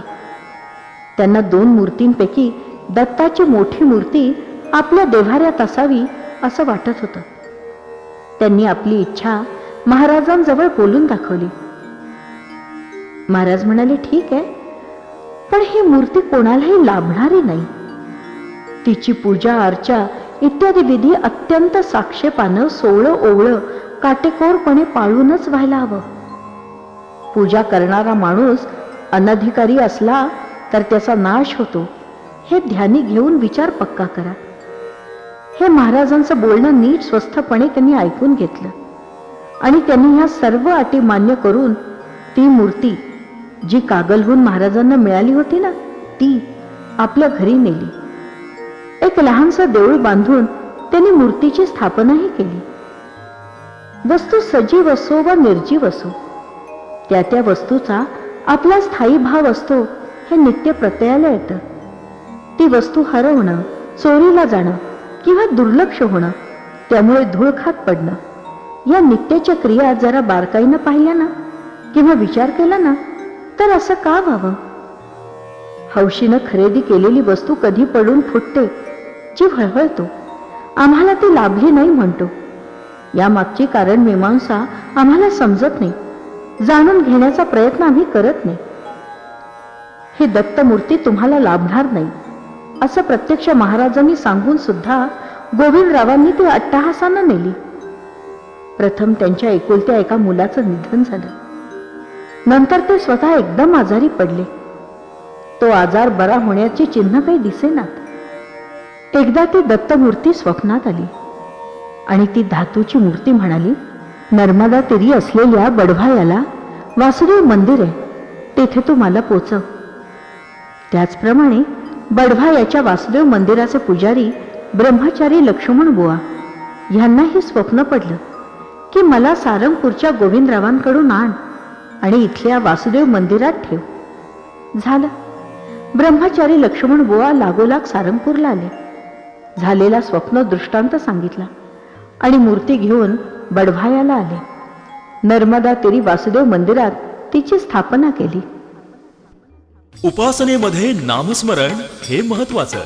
त्यांना दोन मूर्तींपैकी दत्ताची मोठी मूर्ती आपल्या देव्हाऱ्यात असावी असं वाटत होतं. त्यांनी आपली इच्छा महाराजांजवळ बोलून दाखवली. महाराज म्हणाले ठीक आहे पण ही मूर्ती कोणालाही लाभणारी नाही. तिची पूजा अर्चा इत्यादी विधी अत्यंत साक्षेपानं सोवळं ओवळं काटेकोरपणे पाळूनच व्हायला हवं. पूजा करणारा माणूस अनधिकारी असला तर त्याचा नाश होतो. हे ध्यानी घेऊन विचार पक्का करा. हे महाराजांचं बोलणं नीट स्वस्थपणे त्यांनी ऐकून घेतलं. आणि त्यांनी ह्या सर्व अटी मान्य करून ती मूर्ती जी कागलहून महाराजांना मिळाली होती ना ती आपल्या घरी नेली. एक लहानसं देऊळ बांधून त्यांनी मूर्तीची स्थापनाही केली. वस्तू सजीव असो व निर्जीव असो त्या त्या वस्तूचा आपला स्थायी भाव असतो हे नित्य प्रत्ययाला येतं. ती वस्तू हरवणं चोरीला जाणं किंवा दुर्लक्ष होणं त्यामुळे धूळखात पडणं. या नित्याच्या क्रिया जरा बारकाईनं पाहिल्या ना किंवा विचार केला ना तर असं का व्हावं? हौशीनं खरेदी केलेली वस्तू कधी पडून फुटते जी हळहळतो. आम्हाला ती लाभली नाही म्हणतो. या मागची कारण मीमांसा आम्हाला समजत नाही. जाणून घेण्याचा प्रयत्न आम्ही करत नाही. ही दत्तमूर्ती तुम्हाला लाभणार नाही. असं प्रत्यक्ष महाराजांनी सांगून सुद्धा गोविंदरावांनी ती अट्टहासानं नेली. प्रथम त्यांच्या एकुलत्या एका मुलाचं निधन झालं. नंतर ते स्वतः एकदम आजारी पडले. तो आजार बरा होण्याची चिन्ह काही दिसेनात. एकदा ती दत्तमूर्ती स्वप्नात आली. आणि ती धातूची मूर्ती म्हणाली नर्मदा तिरी असलेल्या बडभायाला वासुदेव मंदिर आहे. तेथे तू मला पोचव. त्याचप्रमाणे बडभा याच्या वासुदेव मंदिराचे पुजारी ब्रह्मचारी लक्ष्मण बुवा. ह्यांनाही स्वप्न पडलं की मला सारंगपूरच्या गोविंदरावांकडून आण आणि इथल्या वासुदेव मंदिरात ठेव. झालं. ब्रह्मचारी लक्ष्मण बुवा लागोलाग सारंगपूरला आले. झालेला स्वप्न दृष्टांत सांगितला आणि मूर्ती घेऊन बडभायाला आले. नर्मदा तिरी वासुदेव मंदिरात तिची स्थापना केली. उपासनेमध्ये नामस्मरण हे महत्वाचं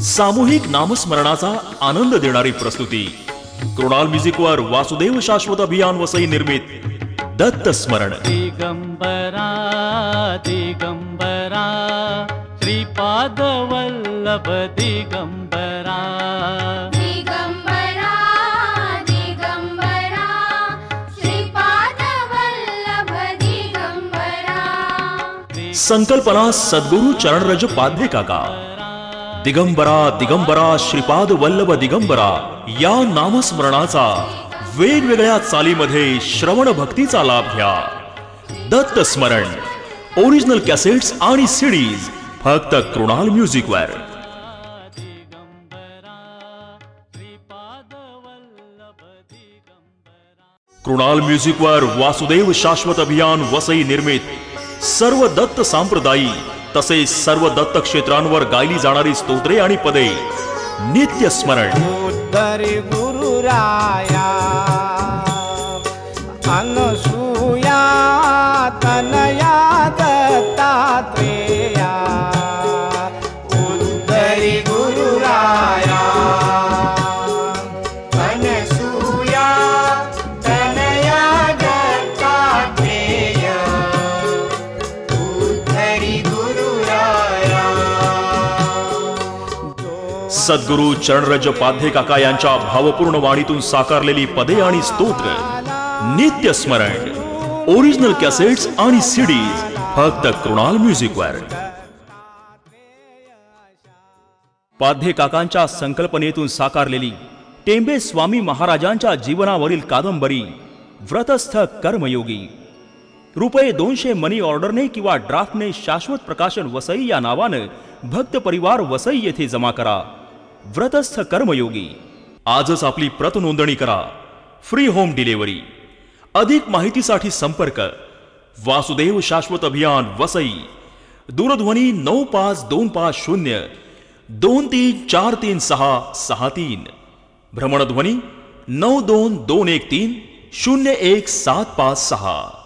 सामूहिक नामस्मरणाचा आनंद देणारी प्रस्तुती. कृणाल म्युझिकवर वासुदेव शाश्वत अभियान वसई निर्मित दत्त स्मरण. दिगंबरा दिगंबरा श्रीपाद वल्लभ दिगंबरा दिगंबरा. संकल्पना सद्गुरु चरणरज पाध्ये काका। दिगंबरा दिगंबरा श्रीपाद वल्लभ दिगंबरा या नामस्मरणाचा वेगवेगळ्या चालीमध्ये श्रवण भक्तीचा लाभ घ्या। दत्त स्मरण ओरिजिनल कॅसेट्स आणि सीडीज फक्त कृणाल म्युझिकवर कृणाल म्युझिकवर वासुदेव शाश्वत अभियान वसई निर्मित। सर्व दत्त सांप्रदायी तसेच सर्व दत्त क्षेत्रांवर गायली जाणारी स्तोत्रे आणि पदे. नित्य स्मरण. गुरुराया सद्गुरु चरणरज पाध्ये काका यांच्या भावपूर्ण वाणीतून साकारलेली पदे आणि स्तोत्र नित्य स्मरण ओरिजिनल कॅसेट्स आणि सीडीज फक्त कृणाल म्युझिकवर. पाध्ये काकांच्या संकल्पनेतून साकारलेली टेंबे स्वामी महाराजांच्या जीवनावरील कादंबरी व्रतस्थ कर्मयोगी. रुपये दोनशे मनी ऑर्डरने किंवा ड्राफ्टने शाश्वत प्रकाशन वसई या नावानं भक्त परिवार वसई येथे जमा करा. व्रतस्थ कर्मयोगी. आजच आपली प्रत नोंदणी करा. फ्री होम डिलिव्हरी अधिक माहितीसाठी संपर्क. वासुदेव शाश्वत अभियान वसई. दूरध्वनी नऊ पाच दोन पाच शून्य. दोन तीन चार तीन सहा सहा तीन. भ्रमणध्वनी नऊ दोन दोन एक तीन शून्य एक सात पाच सहा.